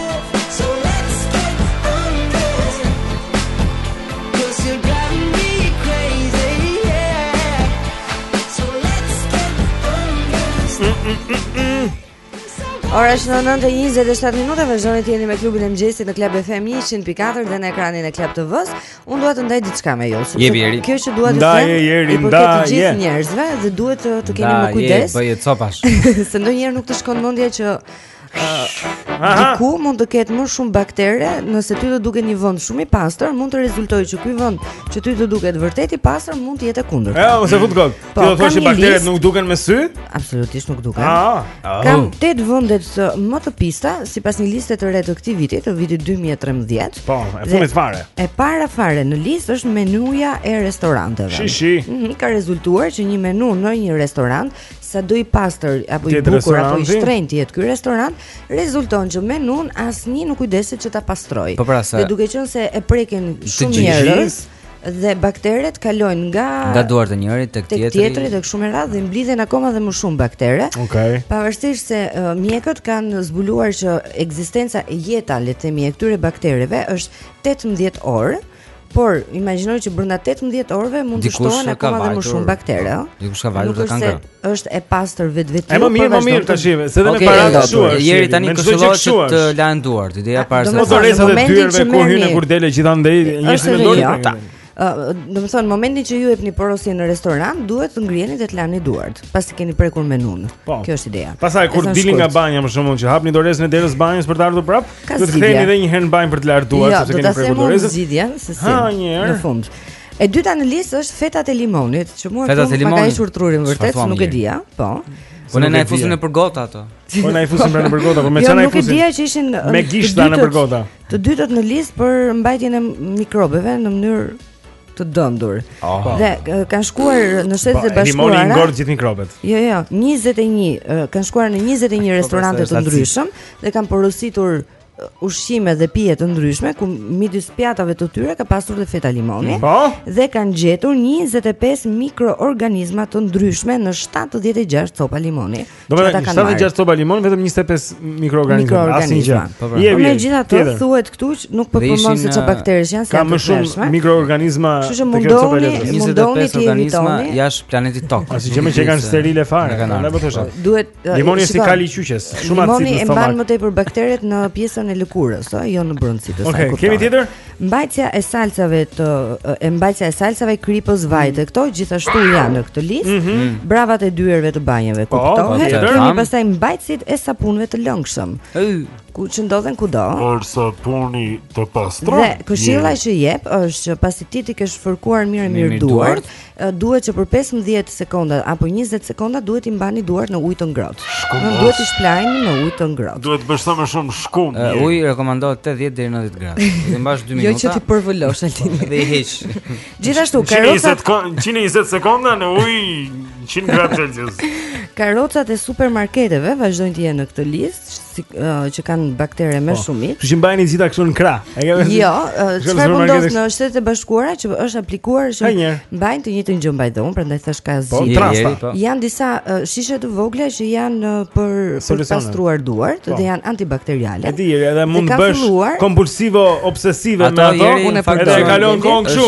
Ora është 9:27 minuta, vazhdoni të jeni me klubin e mëngjesit në Club FM 100.4 dhe në ekranin e Club TV-s. Unë dua të ndaj diçka me ju. Kjo që dua të them, i përket të gjithë njerëzve dhe duhet të, të keni më kujdes. Ndaj, bëj copash. Se ndonjëherë nuk të shkon mendja që Diku mund të ketë më shumë baktere, nëse ty të duket një vend shumë i pastër, mund të rezultojë që ky vend që ty të duket vërtet i pastër mund të jetë e kundërta. Ja, ose fut gol. Po, ti do të thuash që bakteret nuk duken me sy? Absolutisht nuk duken. Ah, ah. Kam 8 vendet më të pista sipas një liste të re të këtij viti, të vitit 2013. Po, e fundit fare. E para fare në listë është menuja e restoranteve. Shi shi. Mm -hmm, ka rezultuar që një menu në një restorant sado i pastër apo i bukur apo i shtrenjtë të jetë ky restorant, rezulton që menunë asnjë nuk kujdeset që ta pastrojë. Po pra, dhe duke qenë se e prekin shumë njerëz dhe bakteret kalojnë nga nga duart e njërit tek tjetri, tek tjetri tek e kështu me radhë dhe mblidhen akoma dhe më shumë baktere. Okej. Okay. Pavarësisht se uh, mjekët kanë zbuluar që ekzistenca e jeta le të themi e këtyre baktereve është 18 orë. Por imagjino që brenda 18 orëve mund të shtohen akoma dhe më shumë baktere, ëh. Dikush ka vajtur të kanë kërë. Është e pastër vetvetiu. Është më mirë, më mirë tash, se dhe me para të shuar. Eri tani këshillohet që të lahen duart, ideja para se. Mos dorezat e dyerve kur hyn e kur del gjithandej, njerëzit me dorë ata. Do të thotë në momentin që ju jepni porosinë në restorant, duhet të ngriheni dhe të lani duart, pasi keni prekur menunë. Po. Kjo është ideja. Pastaj kur dilni nga banja, për shembull, që hapni dorezën e derës së banjës për të ardhur prapë, Ka zgjidhje. Do të kthehemi edhe një herë në banjë për të larë duart, jo, sepse kemi prekur dorezën. Do ta them zgjidhjen, se si. Ha një herë. Në fund. E dyta në listë është fetat e limonit, që mua fetat e limonit. Ka prishur trurin vërtet, nuk e dija, po. Po ne na e fusin në përgota ato. Po na e fusin në përgota, po me çana jo, e fusin. Nuk e dija që ishin me gishta në përgota. Të dytët në listë për mbajtjen e mikrobeve në mënyrë të dendur. Oh. Dhe kanë shkuar në Shtetet po, e Bashkuara. Limoni ngordh gjithë mikrobet. Jo, jo, 21 kanë shkuar në 21 po, restorante të ndryshme dhe kanë porositur ushqime dhe pije të ndryshme ku midis pjatave të tyre ka pasur dhe feta limoni pa? Po. dhe kanë gjetur 25 mikroorganizma të ndryshme në 76 copa limoni. Do të thotë 76 copa limoni vetëm 25 mikroorganizma, asnjë gjë. Po pra. megjithatë thuhet këtu që nuk po përmend se çfarë bakteresh janë, ka më shumë mikroorganizma të kësaj copa limon. 25 organizma jashtë planetit Tokë. Asi që më që kanë sterile fare, kanë po thosha. Duhet uh, limoni si kali qyqes, shumë acid në stomak. Limoni e mban më tepër bakteret në pjesën e lëkurës, ëh, jo në brëndësi të saj. Okej, kemi tjetër? Mbajtësja e salcave të e mbajtësja e salcave kripës vajit. Këto gjithashtu janë në këtë listë. Mm -hmm. Bravat e dyerve të banjave po, kuptohet. Po, Kemi pastaj mbajtësit e sapunëve të lëngshëm. Ku që ndodhen kudo. Por sapuni të pastron. Dhe këshilla që jep është që pasi ti ti ke shfërkuar mirë mirë duart, duhet që për 15 sekonda apo 20 sekonda duhet t'i mbani duart në ujë të ngrohtë. Nuk duhet t'i shplani në ujë të ngrohtë. Duhet të bësh sa më shumë shkum. Uh, uji rekomandohet 80 deri në 90 gradë. T'i mbash 2 jo minuta. Jo që t'i përvëlosh Altin. Dhe i heq. Gjithashtu karocat 120 sekonda në ujë 100 gradë Celsius. Karocat e supermarketeve vazhdojnë të jenë në këtë listë. si, uh, që kanë baktere me po. shumicë. Kështu që mbajini gjithë këtu në krah. E ke vënë? Jo, çfarë po ndodh në Shtetet e Bashkuara që është aplikuar që mbajnë të njëjtën gjë mbaj dhon, prandaj thash ka zi. Po, trasta. Po. Janë disa uh, shishe të vogla që janë uh, për për të pastruar duart po. dhe janë antibakteriale. E di, edhe mund të bësh kompulsivo obsesive me ato. Unë e përdor. Edhe kalon kohën kështu.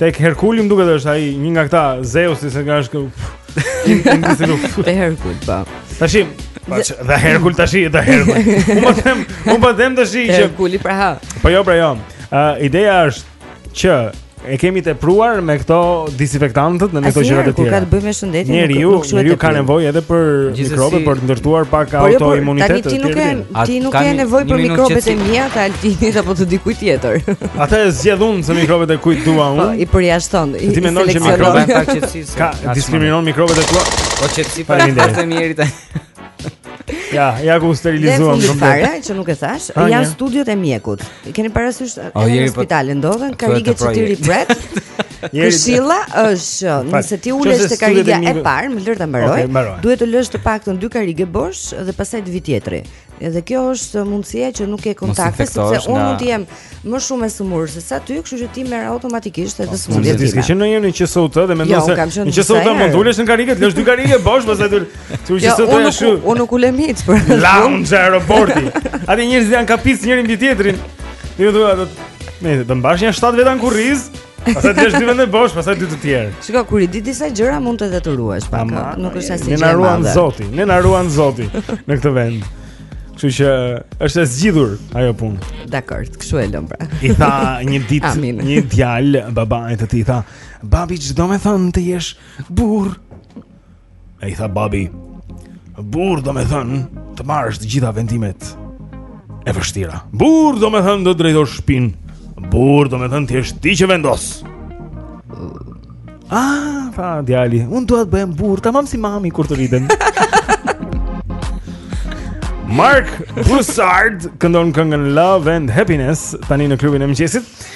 Tek Herkuli më duket është ai një nga këta Zeus se nga është këtu. Te Herkul po. Tashi, Paç, dhe Herkul tashi dhe Herkul. Unë po them, unë po them tash që Herkuli pra ha. Po jo, pra jo. Ë uh, ideja është që e kemi tepruar me këto disinfektantët me këto gjëra të tjera. Ka të bëjë me shëndetin, njeriu, nuk, nuk, nuk, nuk, ka nevojë edhe për mikrobe për të ndërtuar pak po jo, autoimunitet. Tani ti nuk e Ti nuk ke nevojë për mikrobet e mia të Altinit apo të dikujt tjetër. Atë e zgjedh unë se mikrobet e kujt dua po, unë. Po, i përjashton. Ti mendon që mikrobet e qetësisë ka diskriminon mikrobet e tua? Po qetësi pa ndër të mirit. Ja, ja ku sterilizuam shumë. Ne fare që nuk e thash, ah, janë studiot e mjekut. I keni parasysh edhe në spitale ndodhen karrige që ti rri pret. Këshilla është që nëse ti ulesh te karrigia e parë, më lër ta mbaroj. Okay, duhet të lësh të paktën dy karrige bosh dhe pastaj të vijë tjetri. Edhe kjo është mundësia që nuk ke kontakt sepse unë mund të jem më shumë e sëmurë se sa ty, kështu që ti merr automatikisht edhe po, sëmundje të tjera. Ti ke në një që sot edhe mendon jo, se një që sot mund të ulesh në karrige, të lësh dy karrige bosh pastaj të që jo, sot është kështu. Unë nuk ulem hiç për. Lounge aeroporti. Aty njerëzit janë kapicë njëri mbi tjetrin. Ju thua do të mbash nja shtatë veta në kurriz. Pastaj ti lësh dy vende bosh, pastaj dy të tjerë. Shikoj kur i di disa gjëra mund të detyrohesh pak. Ama, nuk është asnjë gjë. Ne na ruan Zoti, ne na ruan Zoti në këtë vend. Kështu që është e zgjidhur ajo punë. Dakor, kështu e lëmë pra. I tha një ditë një djalë babait të tij tha, "Babi ç'do me thënë të jesh burrë." E i tha babi Burrë do me thënë Të marrësh të gjitha vendimet E vështira Burrë do me thënë Të drejtosh shpinë Burrë do me thënë Të jesh ti që vendos A, tha djali Unë dua të bëhem burrë Tamam si mami kur të rritem Marc Broussard Këndon këngën Love and Happiness Tani në klubin e mëngjesit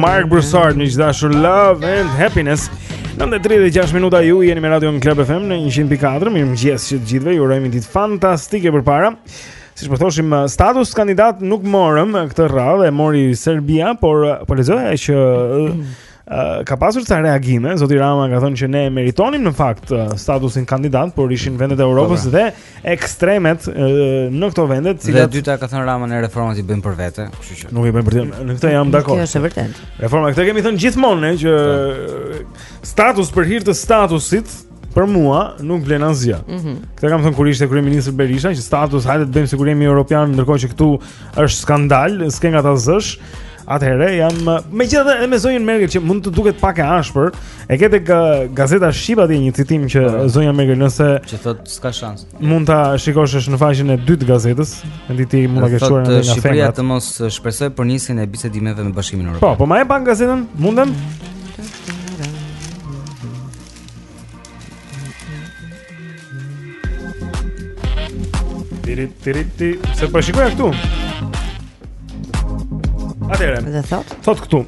Marc Broussard, miq të dashur Love and Happiness 9.36 minuta ju jeni me radion Club FM në 100.4 Mirëmëngjesi të gjithëve, ju urojmë një ditë fantastike përpara Siç po thoshim, uh, status kandidat nuk morëm uh, këtë radhë e mori Serbia Por, uh, po lexoja që Uh, ka pasur ca reagime, zoti Rama ka thënë që ne e meritonim në fakt uh, statusin kandidat, por ishin vendet e Europës dhe ekstremet uh, në këto vende, të cilat Dhe dyta ka thënë Rama ne reformat i bëjmë për vete, kështu që nuk i bëjmë për ta. Në këtë jam dakord. Kjo është e vërtetë. Reforma këtë kemi thënë gjithmonë ne që status për hir të statusit për mua nuk vlen asgjë. Mm -hmm. Këtë kam thënë kur ishte kryeministër Berisha, që status hajde të bëjmë sikur jemi europian, ndërkohë që këtu është skandal, s'ke nga ta zësh. Atëherë jam megjithëse edhe me zonjën Merkel që mund të duket pak e ashpër, e ke tek uh, gazeta Shqip atje një citim që pa, po, po. zonja Merkel nëse që thotë s'ka shans. Mund ta shikosh është në faqen e dytë të gazetës, Endi ti mund ta kesh, uh, Shqipëria të mos shpresojë për nisjen e bisedimeve me Bashkimin Evropian. Po, po më jep pak gazetën, mundem? Mm -hmm. Tirit, tirit, ti Se po shikoja këtu Atëherë Dhe thotë Thotë këtu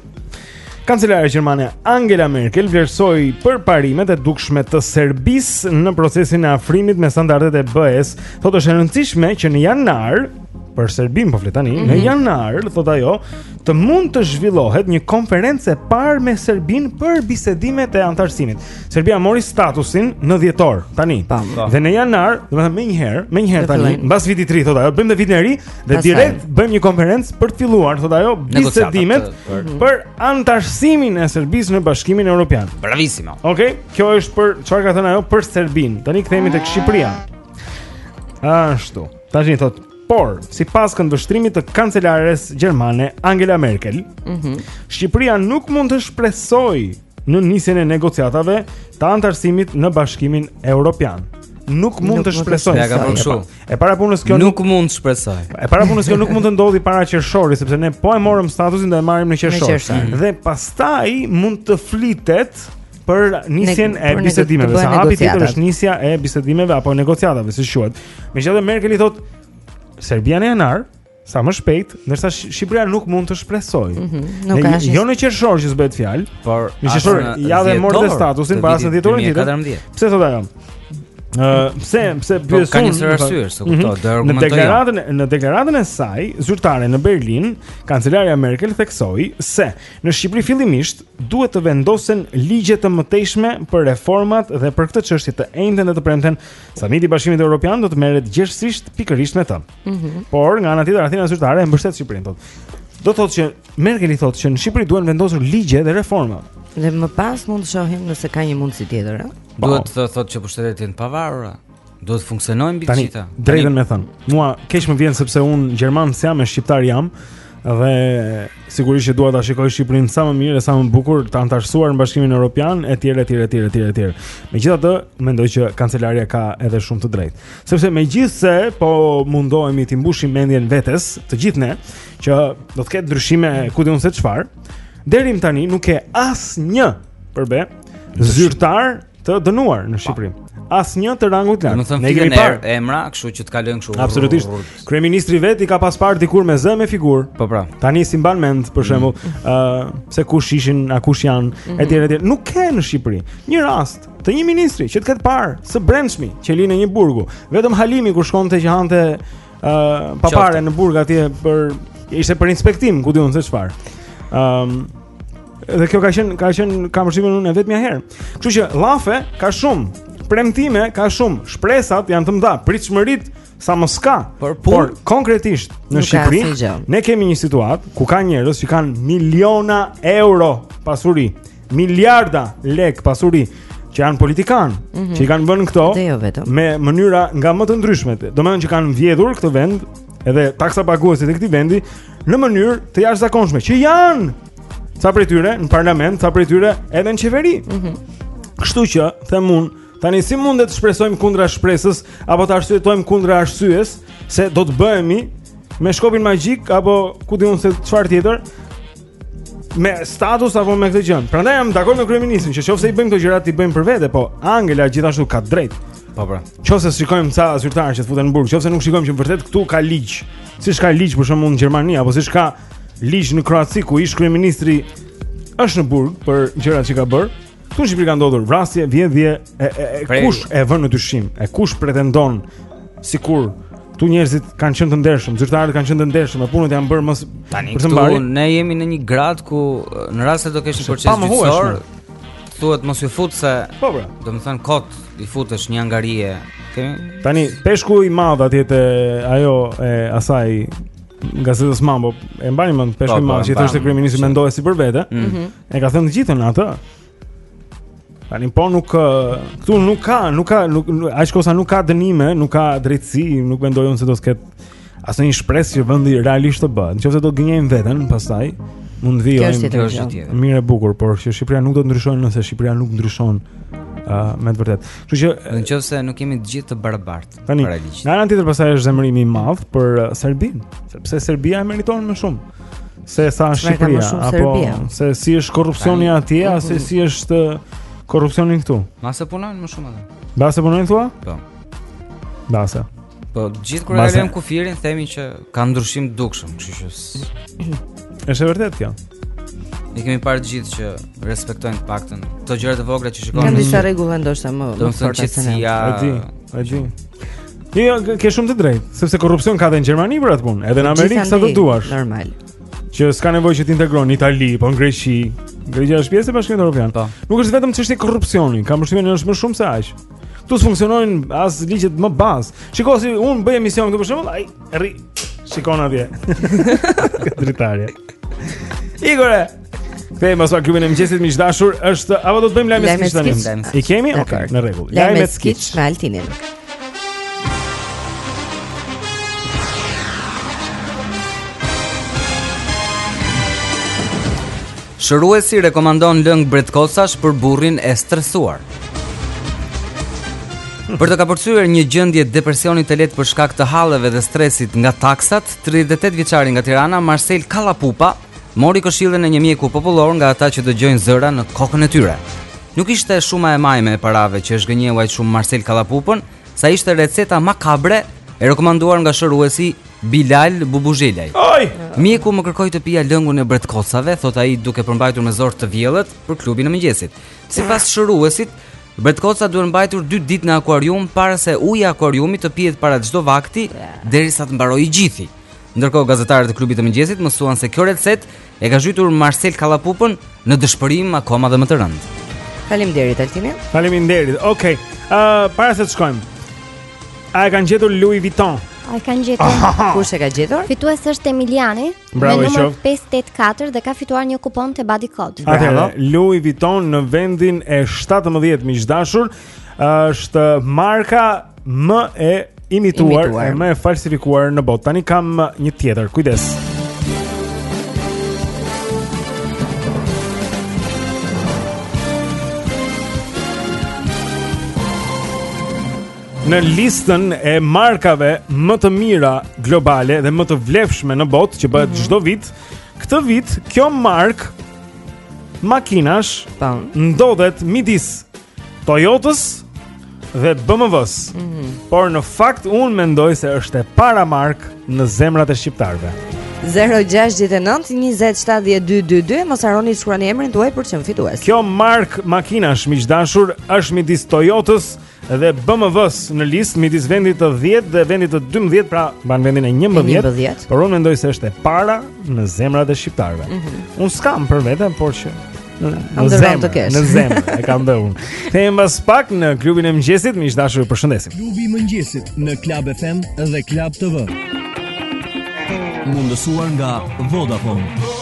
Kancelarja gjermane Angela Merkel vlerësoi përparimet e dukshme të Serbisë në procesin e afrimit me standardet e BE-së. Thotë është e rëndësishme që në janar për Serbinë po flet tani, mm -hmm. në mhm. janar, thotë ajo, të mund të zhvillohet një konferencë e parë me Serbinë për bisedimet e anëtarësimit. Serbia mori statusin në dhjetor tani. Pa, pa. Dhe në janar, do të thotë menjëherë, menjëherë tani, mbas vitit të ri thotë ajo, bëjmë dhe vitin e ri dhe direkt bëjmë një konferencë për të filluar, thotë ajo, bisedimet për, mhm. për anëtarësimin e Serbisë në Bashkimin Evropian. Bravissimo. Okej, okay, kjo është për çfarë ka thënë ajo për Serbinë. Tani kthehemi tek Shqipëria. Ashtu. Tani thotë, por sipas këndvështrimit të kancelares gjermane Angela Merkel, mm -hmm. Shqipëria nuk mund të shpresojë në nisjen e negociatave të anëtarësimit në Bashkimin Evropian. Nuk mund nuk të shpresojë. Ja kam kështu. E para punës kjo nuk, nuk mund të shpresojë. E para punës kjo nuk mund të ndodhi para qershorit, sepse ne po e morëm statusin do e marrim në qershor. Dhe pastaj mund të flitet për nisjen e bisedimeve. Se hapi tjetër është nisja e bisedimeve apo negociatave, siç quhet. Megjithatë Merkeli thotë Serbia në janar, sa më shpejt, ndërsa Shqipëria nuk mund të shpresojë. Mm -hmm, nuk ka asnjë. Jo në qershor që s'bëhet fjalë, por në qershor ja dhe morëm statusin para se dhjetorin tjetër. Pse thotë ajo? Ëh, uh, pse pse po, pyesin? Ka një sërë arsyesh, s'e kuptoj, mhm. do argumentoj. Në deklaratën në deklaratën e saj zyrtare në Berlin, kancelarja Merkel theksoi se Në Shqipëri fillimisht duhet të vendosen ligje të mëtejshme për reformat dhe për këtë çështje të enjten dhe të premten, samiti i Bashkimit Evropian do të merret gjerësisht pikërisht me të. Mm -hmm. Por nga ana tjetër Athina zyrtare e mbështet Shqipërinë. Po. Do thotë që Merkeli thotë që në Shqipëri duhen vendosur ligje dhe reforma. Dhe më pas mund të shohim nëse ka një mundësi tjetër, a? Po. Duhet të thotë që pushtetet janë të pavarura. Duhet të funksionojnë mbi gjitha. Tani drejtën me thënë. Mua keq më vjen sepse unë gjerman s'jam e shqiptar jam dhe sigurisht që dua ta shikoj Shqipërinë sa më mirë e sa më bukur të anëtarësuar në Bashkimin Evropian etj etj etj etj etj. Megjithatë, mendoj që kancelarja ka edhe shumë të drejtë. Sepse megjithëse po mundohemi t'i mbushim mendjen vetes, të gjithë ne, që do të ketë ndryshime ku di unë se çfarë, deri më tani nuk ke asnjë për be zyrtar të dënuar në Shqipëri. Asnjë të rangut të lartë. Do të thonë filan e, emra, kështu që të kalojnë kështu. Absolutisht. Kryeministri vetë i ka pas parë dikur me zë me figurë. Po pra. Tani s'i mban mend për shembull, mm. ë mm. uh, se kush ishin, a kush janë, mm -hmm. etj etj. Nuk ka në Shqipëri një rast të një ministri që të ketë parë së brendshmi qelinë e një burgu. Vetëm Halimi kur shkonte që hante ë uh, papare në burg atje për ishte për inspektim, ku di unë se çfarë. Ëm um, Dhe kjo ka qenë ka qenë kam përshtypjen unë vetëm njëherë. Kështu që llafe ka shumë, premtime ka shumë, shpresat janë të mëdha, pritshmëritë sa mos ka. Por, por, por konkretisht në Shqipëri ne kemi një situatë ku ka njerëz që kanë miliona euro pasuri, miliarda lek pasuri që janë politikanë, mm -hmm. që i kanë bërë këto jo me mënyra nga më të ndryshme. Domethënë që kanë vjedhur këtë vend edhe taksapaguesit e këtij vendi në mënyrë të jashtëzakonshme që janë ca prej tyre në parlament, ca prej tyre edhe në qeveri. Mhm. Mm Kështu që them un, tani si mundet të shpresojmë kundra shpresës apo të arsyetojmë kundra arsyes se do të bëhemi me shkopin magjik apo ku di un se çfarë tjetër me status apo me këtë gjë. Prandaj jam dakord me kryeministrin që qoftë se i bëjmë këto gjëra t'i bëjmë për vete, po Angela gjithashtu ka të drejtë. Po pra. Qoftë se shikojmë ca zyrtarë që futen në burg, qoftë se nuk shikojmë që vërtet këtu ka ligj. Siç ka ligj për shembull në Gjermani apo siç ka ligj në Kroaci ku ish kryeministri është në burg për gjërat që ka bër. Ktu në Shqipëri ka ndodhur vrasje, vjedhje e, e, e kush e vën në dyshim? E kush pretendon sikur ktu njerëzit kanë qenë të ndershëm, zyrtarët kanë qenë të ndershëm, e punët janë bërë më tani këtu ne jemi në një gradë ku në rast se do kesh një proces gjyqësor, Thuhet mos iu fut se Po pra. Domethënë kot i futesh një angarie Kemi Tani, peshku i madh atje te ajo e asaj gazetës Mambo E mbani mend peshku Po, i po, madh e që i mbani. thoshte kryeministri mendohej si për vete Mhm. E ka thënë të gjithën atë Tani po nuk ë, këtu nuk ka, nuk ka, nuk nuk- aq kohë sa nuk ka dënime, nuk ka drejtësi, nuk mendoj unë se do të ketë Asnjë shpresë që vendi realisht të bëhet Në qoftë se do gënjejmë veten, pastaj Mund të vijojmë Kështu të të të Mirë e bukur, por që Shqipëria nuk do të ndryshojë Nëse Shqipëria nuk ndryshon uh, Me të vërtet Që që Në qoftë se nuk jemi të gjithë të barabartë Tani, në anën tjetër pastaj është zemërimi i madh Për uh, Serbinë Sepse Serbia e meriton më shumë Se sa Shqipëria Apo Serbia. se si është korrupsioni atje A se si është uh, korrupsioni këtu Mbase punojnë më shumë edhe Mbase punojnë thua? Po Mbase Po gjithë kur e kalojmë se... kufirin themi që ka ndryshim dukshëm, kështu që Është e vërtetë kjo. Ne kemi parë të gjithë që respektojnë të paktën këto gjëra të vogla që shikojmë. Kanë disa rregulla ndoshta më të forta se ne. E di, e di. Jo, jo, ke shumë të drejtë, sepse korrupsion ka edhe në Gjermani për atë punë, edhe në Amerikë sa të duash. Normal. Që s'ka nevojë që të integrojnë në Itali, po në Greqi, Greqia është pjesë e Bashkimit Evropian. Po. Nuk është vetëm çështje korrupsioni, kam përshtypjen se është më shumë se aq. Këtu s'funksionojnë as ligjet më bazë. Shiko si unë bëj emision këtu për shembull, ai rri. Shikon atje. Dritarja. Igore. Kthehemi pas pak në klubin e mëngjesit miq të dashur, është apo do të bëjmë lajme skiç tani? I kemi? Okej, në rregull. Lajme skiç me Altinin. Shëruesi rekomandon lëng bretkosash për burrin e stresuar. Për të kapërcyer një gjendje depresioni të lehtë për shkak të halleve dhe stresit nga taksat, 38 vjeçari nga Tirana, Marcel Kallapupa, mori këshillën e një mjeku popullor nga ata që dëgjojnë zëra në kokën e tyre. Nuk ishte shuma e majme e parave që zhgënjeu aq shumë Marcel Kallapupën, sa ishte receta makabre e rekomanduar nga shëruesi Bilal Bubuzhelaj. Oj! Mjeku më kërkoi të pija lëngun e bretkocave, thotë ai duke përmbajtur me zor të vjellët për klubin e mëngjesit. Sipas shëruesit, bretkocat duhen mbajtur 2 ditë në akuarium para se uji i akuariumit të pihet para çdo vakti derisa të mbarojë i gjithë. Ndërkohë gazetarët e klubit të mëngjesit mësuan se kjo recetë E ka zhytur Marcel Kallapupën në dëshpërim akoma dhe më të rëndë. Faleminderit Altini. Faleminderit. Okej. Okay. Ë uh, para se të shkojmë. A e kanë gjetur Louis Vuitton? A e kanë gjetur? Kush e ka gjetur? Fituesi është Emiliani, bravo, me numrin 584 dhe ka fituar një kupon te Body Code. Atëherë Louis Vuitton në vendin e 17 miq të dashur, është marka më e imituar, imituar. Më e falsifikuar në botë. Tani kam një tjetër, kujdes. Në listën e markave më të mira globale dhe më të vlefshme në botë që bëhet mhm. çdo mm -hmm. vit, këtë vit kjo markë makinash po. ndodhet midis Toyotës dhe BMW-s. Mm -hmm. Por në fakt unë mendoj se është e para markë në zemrat e shqiptarëve. 0692070222 mos harroni të shkruani emrin tuaj për të qenë fitues. Kjo markë makinash, miq të dashur, është midis Toyotës dhe BMW-s në listë midis vendit të 10 dhe vendit të 12, pra mban vendin e 11. 11. Por unë mendoj se është e para në zemrat e shqiptarëve. Mm -hmm. Unë s'kam për vete, por që Në zemër, në zemër, e kam dhe unë. Kthehemi mbas pak në klubin e mëngjesit, miq të dashur, ju përshëndesim. Klubi i mëngjesit në Club FM dhe Club TV Mundësuar nga Vodafone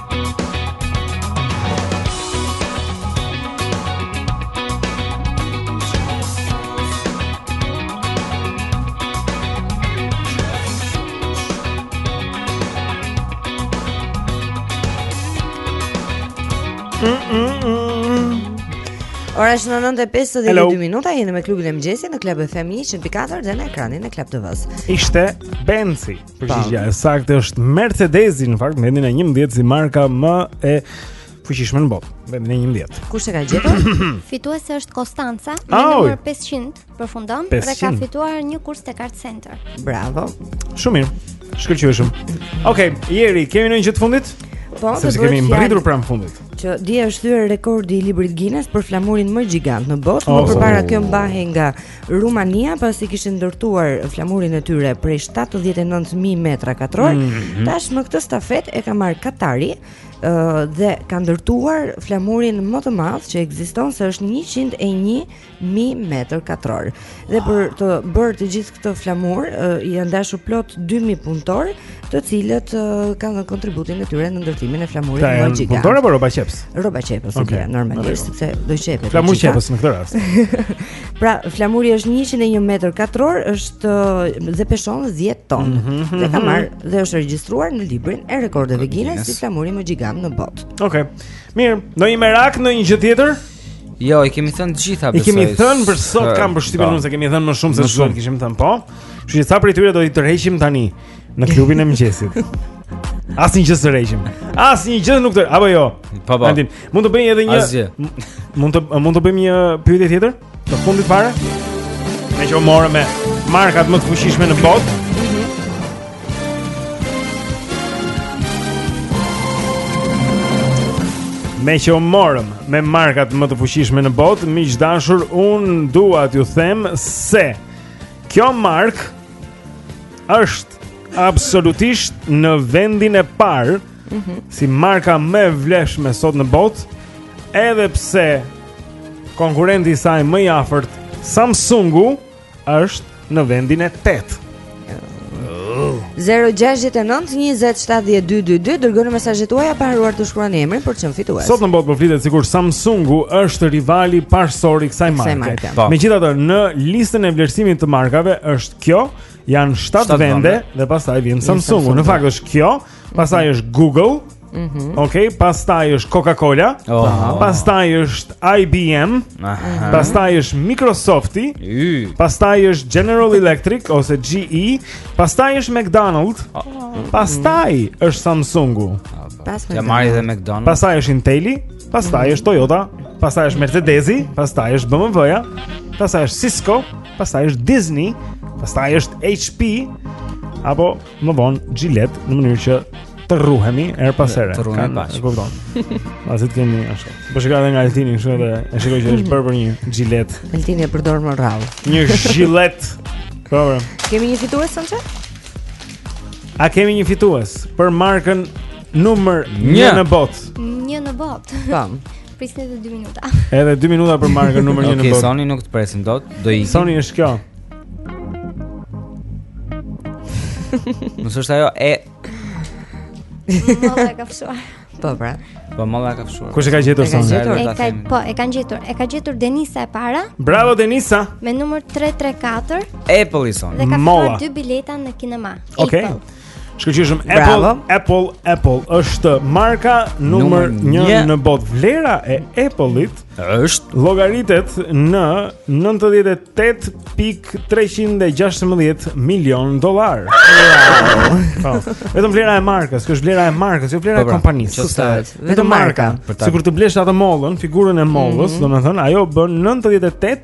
Ora shënon 9:52 minuta, jeni me klubin e mëngjesit në Club FM 100.4 dhe në ekranin e Club TV-s. Ishte Benzi. Përgjigja e saktë është Mercedesi, në fakt vendin e 11 si marka më e fuqishme në botë, vendin e 11. Kush e ka gjetur? Fituesi është Kostanca me Au! numër 500, përfundon 500. dhe ka fituar një kurs te Card Center. Bravo. Shumë mirë. Shkëlqyeshëm. Okej, Jeri, kemi ndonjë gjë të fundit? Po, Sepse kemi mbërritur pranë fundit. do të bëhet fjalë që dje është thyer rekordi i librit Guinness për flamurin më gjigant në botë. Oh, më përpara oh. kjo mbahej nga Rumania pasi kishin ndërtuar flamurin e tyre prej 79000 metra katror, mm -hmm. tashmë këtë stafetë e ka marrë Katari uh, dhe ka ndërtuar flamurin më të madh që ekziston që është 101000 metër katror. Dhe për të bërë të gjithë këtë flamur uh, janë dashur plot 2000 punëtorë të cilët uh, kanë dhënë kontributin e tyre në ndërtimin e flamurit gjigant. Tani punëtorë apo rrobaqepës? Rrobaqepës, okay. ja, normalisht sepse do qepet. Flamurqepës në këtë rast. pra, flamuri është 101 metër katror, është uh, dhe peshon 10 ton. Mm -hmm. Dhe ka marrë dhe është regjistruar në librin e rekordeve Guinness si flamuri më gjigant në botë. Okej. Okay. Mirë, ndonjë merak, ndonjë gjë tjetër? Jo, i kemi thënë të gjitha besoj. I kemi thënë për sot kam përshtypjen unë se kemi thënë më shumë se çfarë kishim thënë, po. Kështu që sa prej tyre do i tërheqim tani. Në klubin e mëngjesit. Asnjë gjë s'tërheqim. Asnjë gjë nuk të, apo jo. Po po. Antin, mund të bëjmë edhe një Asgjë. Mund të mund të bëjmë një pyetje tjetër? Të fundit fare? Meqë u morëm me markat më të fuqishme në botë. Meqë u morëm me markat më të fuqishme në botë, miq të dashur, unë dua t'ju them se kjo markë është absolutisht në vendin e parë mm -hmm. si marka më e vlefshme sot në botë, edhe pse konkurrenti i saj më i afërt, Samsungu, është në vendin e 8. 0-6-9-27-12-2 Dërgoni mesazhet tuaja pa harruar të shkruani emrin për të qenë fitues Sot në botë po flitet sikur Samsungu është rivali parësor i kësaj marke Po. Megjithatë, në listën e vlerësimit të markave është kjo, janë 7 vende dhe pastaj vjen Samsungu. Në fakt është kjo, pastaj mhm. është Google. Mhm. Mm Okej, okay, pastaj është Coca-Cola. Oh. Po. Pastaj është IBM. Aha. Pastaj është Microsofti. Uh. Pastaj është General Electric ose GE. Pastaj është McDonald's. Oh. Pastaj është Samsungu. Pastaj. Ia marrë edhe McDonald's. Pastaj është Intel. pastaj është Toyota, pastaj është Mercedesi, pastaj është BMW-ja, pastaj është Cisco, pastaj është Disney, pastaj është HP apo më vonë Gillette në mënyrë që të rruhemi er pas here. Të rruhemi bash. E kupton. Pasi të kemi ashtu. Po shikoj edhe nga Altini kështu edhe e shikoj që është bërë për një Gillette. Altini e përdor më rrallë. Një Gillette. Po. Kemi një fitues sonte? A kemi një fitues për markën Numër 1 në botë 1 në botë Tam po. Prisni edhe 2 minuta Edhe 2 minuta për markën numër 1 okay, në botë Ok, Sony nuk të presim dot do i Sony është kjo Nëse është ajo e Molla ka fituar Po pra Po molla ka fituar Kush e ka gjetur Sony? E ka gjetur Po, e kanë gjetur E ka gjetur Denisa e para Bravo Denisa Me numër 334 Apple i Sony Dhe ka fituar 2 bileta në kinema Ok Apple. Shkëlqyshëm Apple, Apple, Apple është marka numër 1 në botë. Vlera e Apple-it është llogaritur në 98.316 milion dollarë. Po. Vetëm vlera e markës, kjo është vlera e markës, jo vlera e po, pra, kompanisë. Vetëm marka. Sikur të blesh atë mollën, figurën e mollës, mhm. domethënë ajo bën 98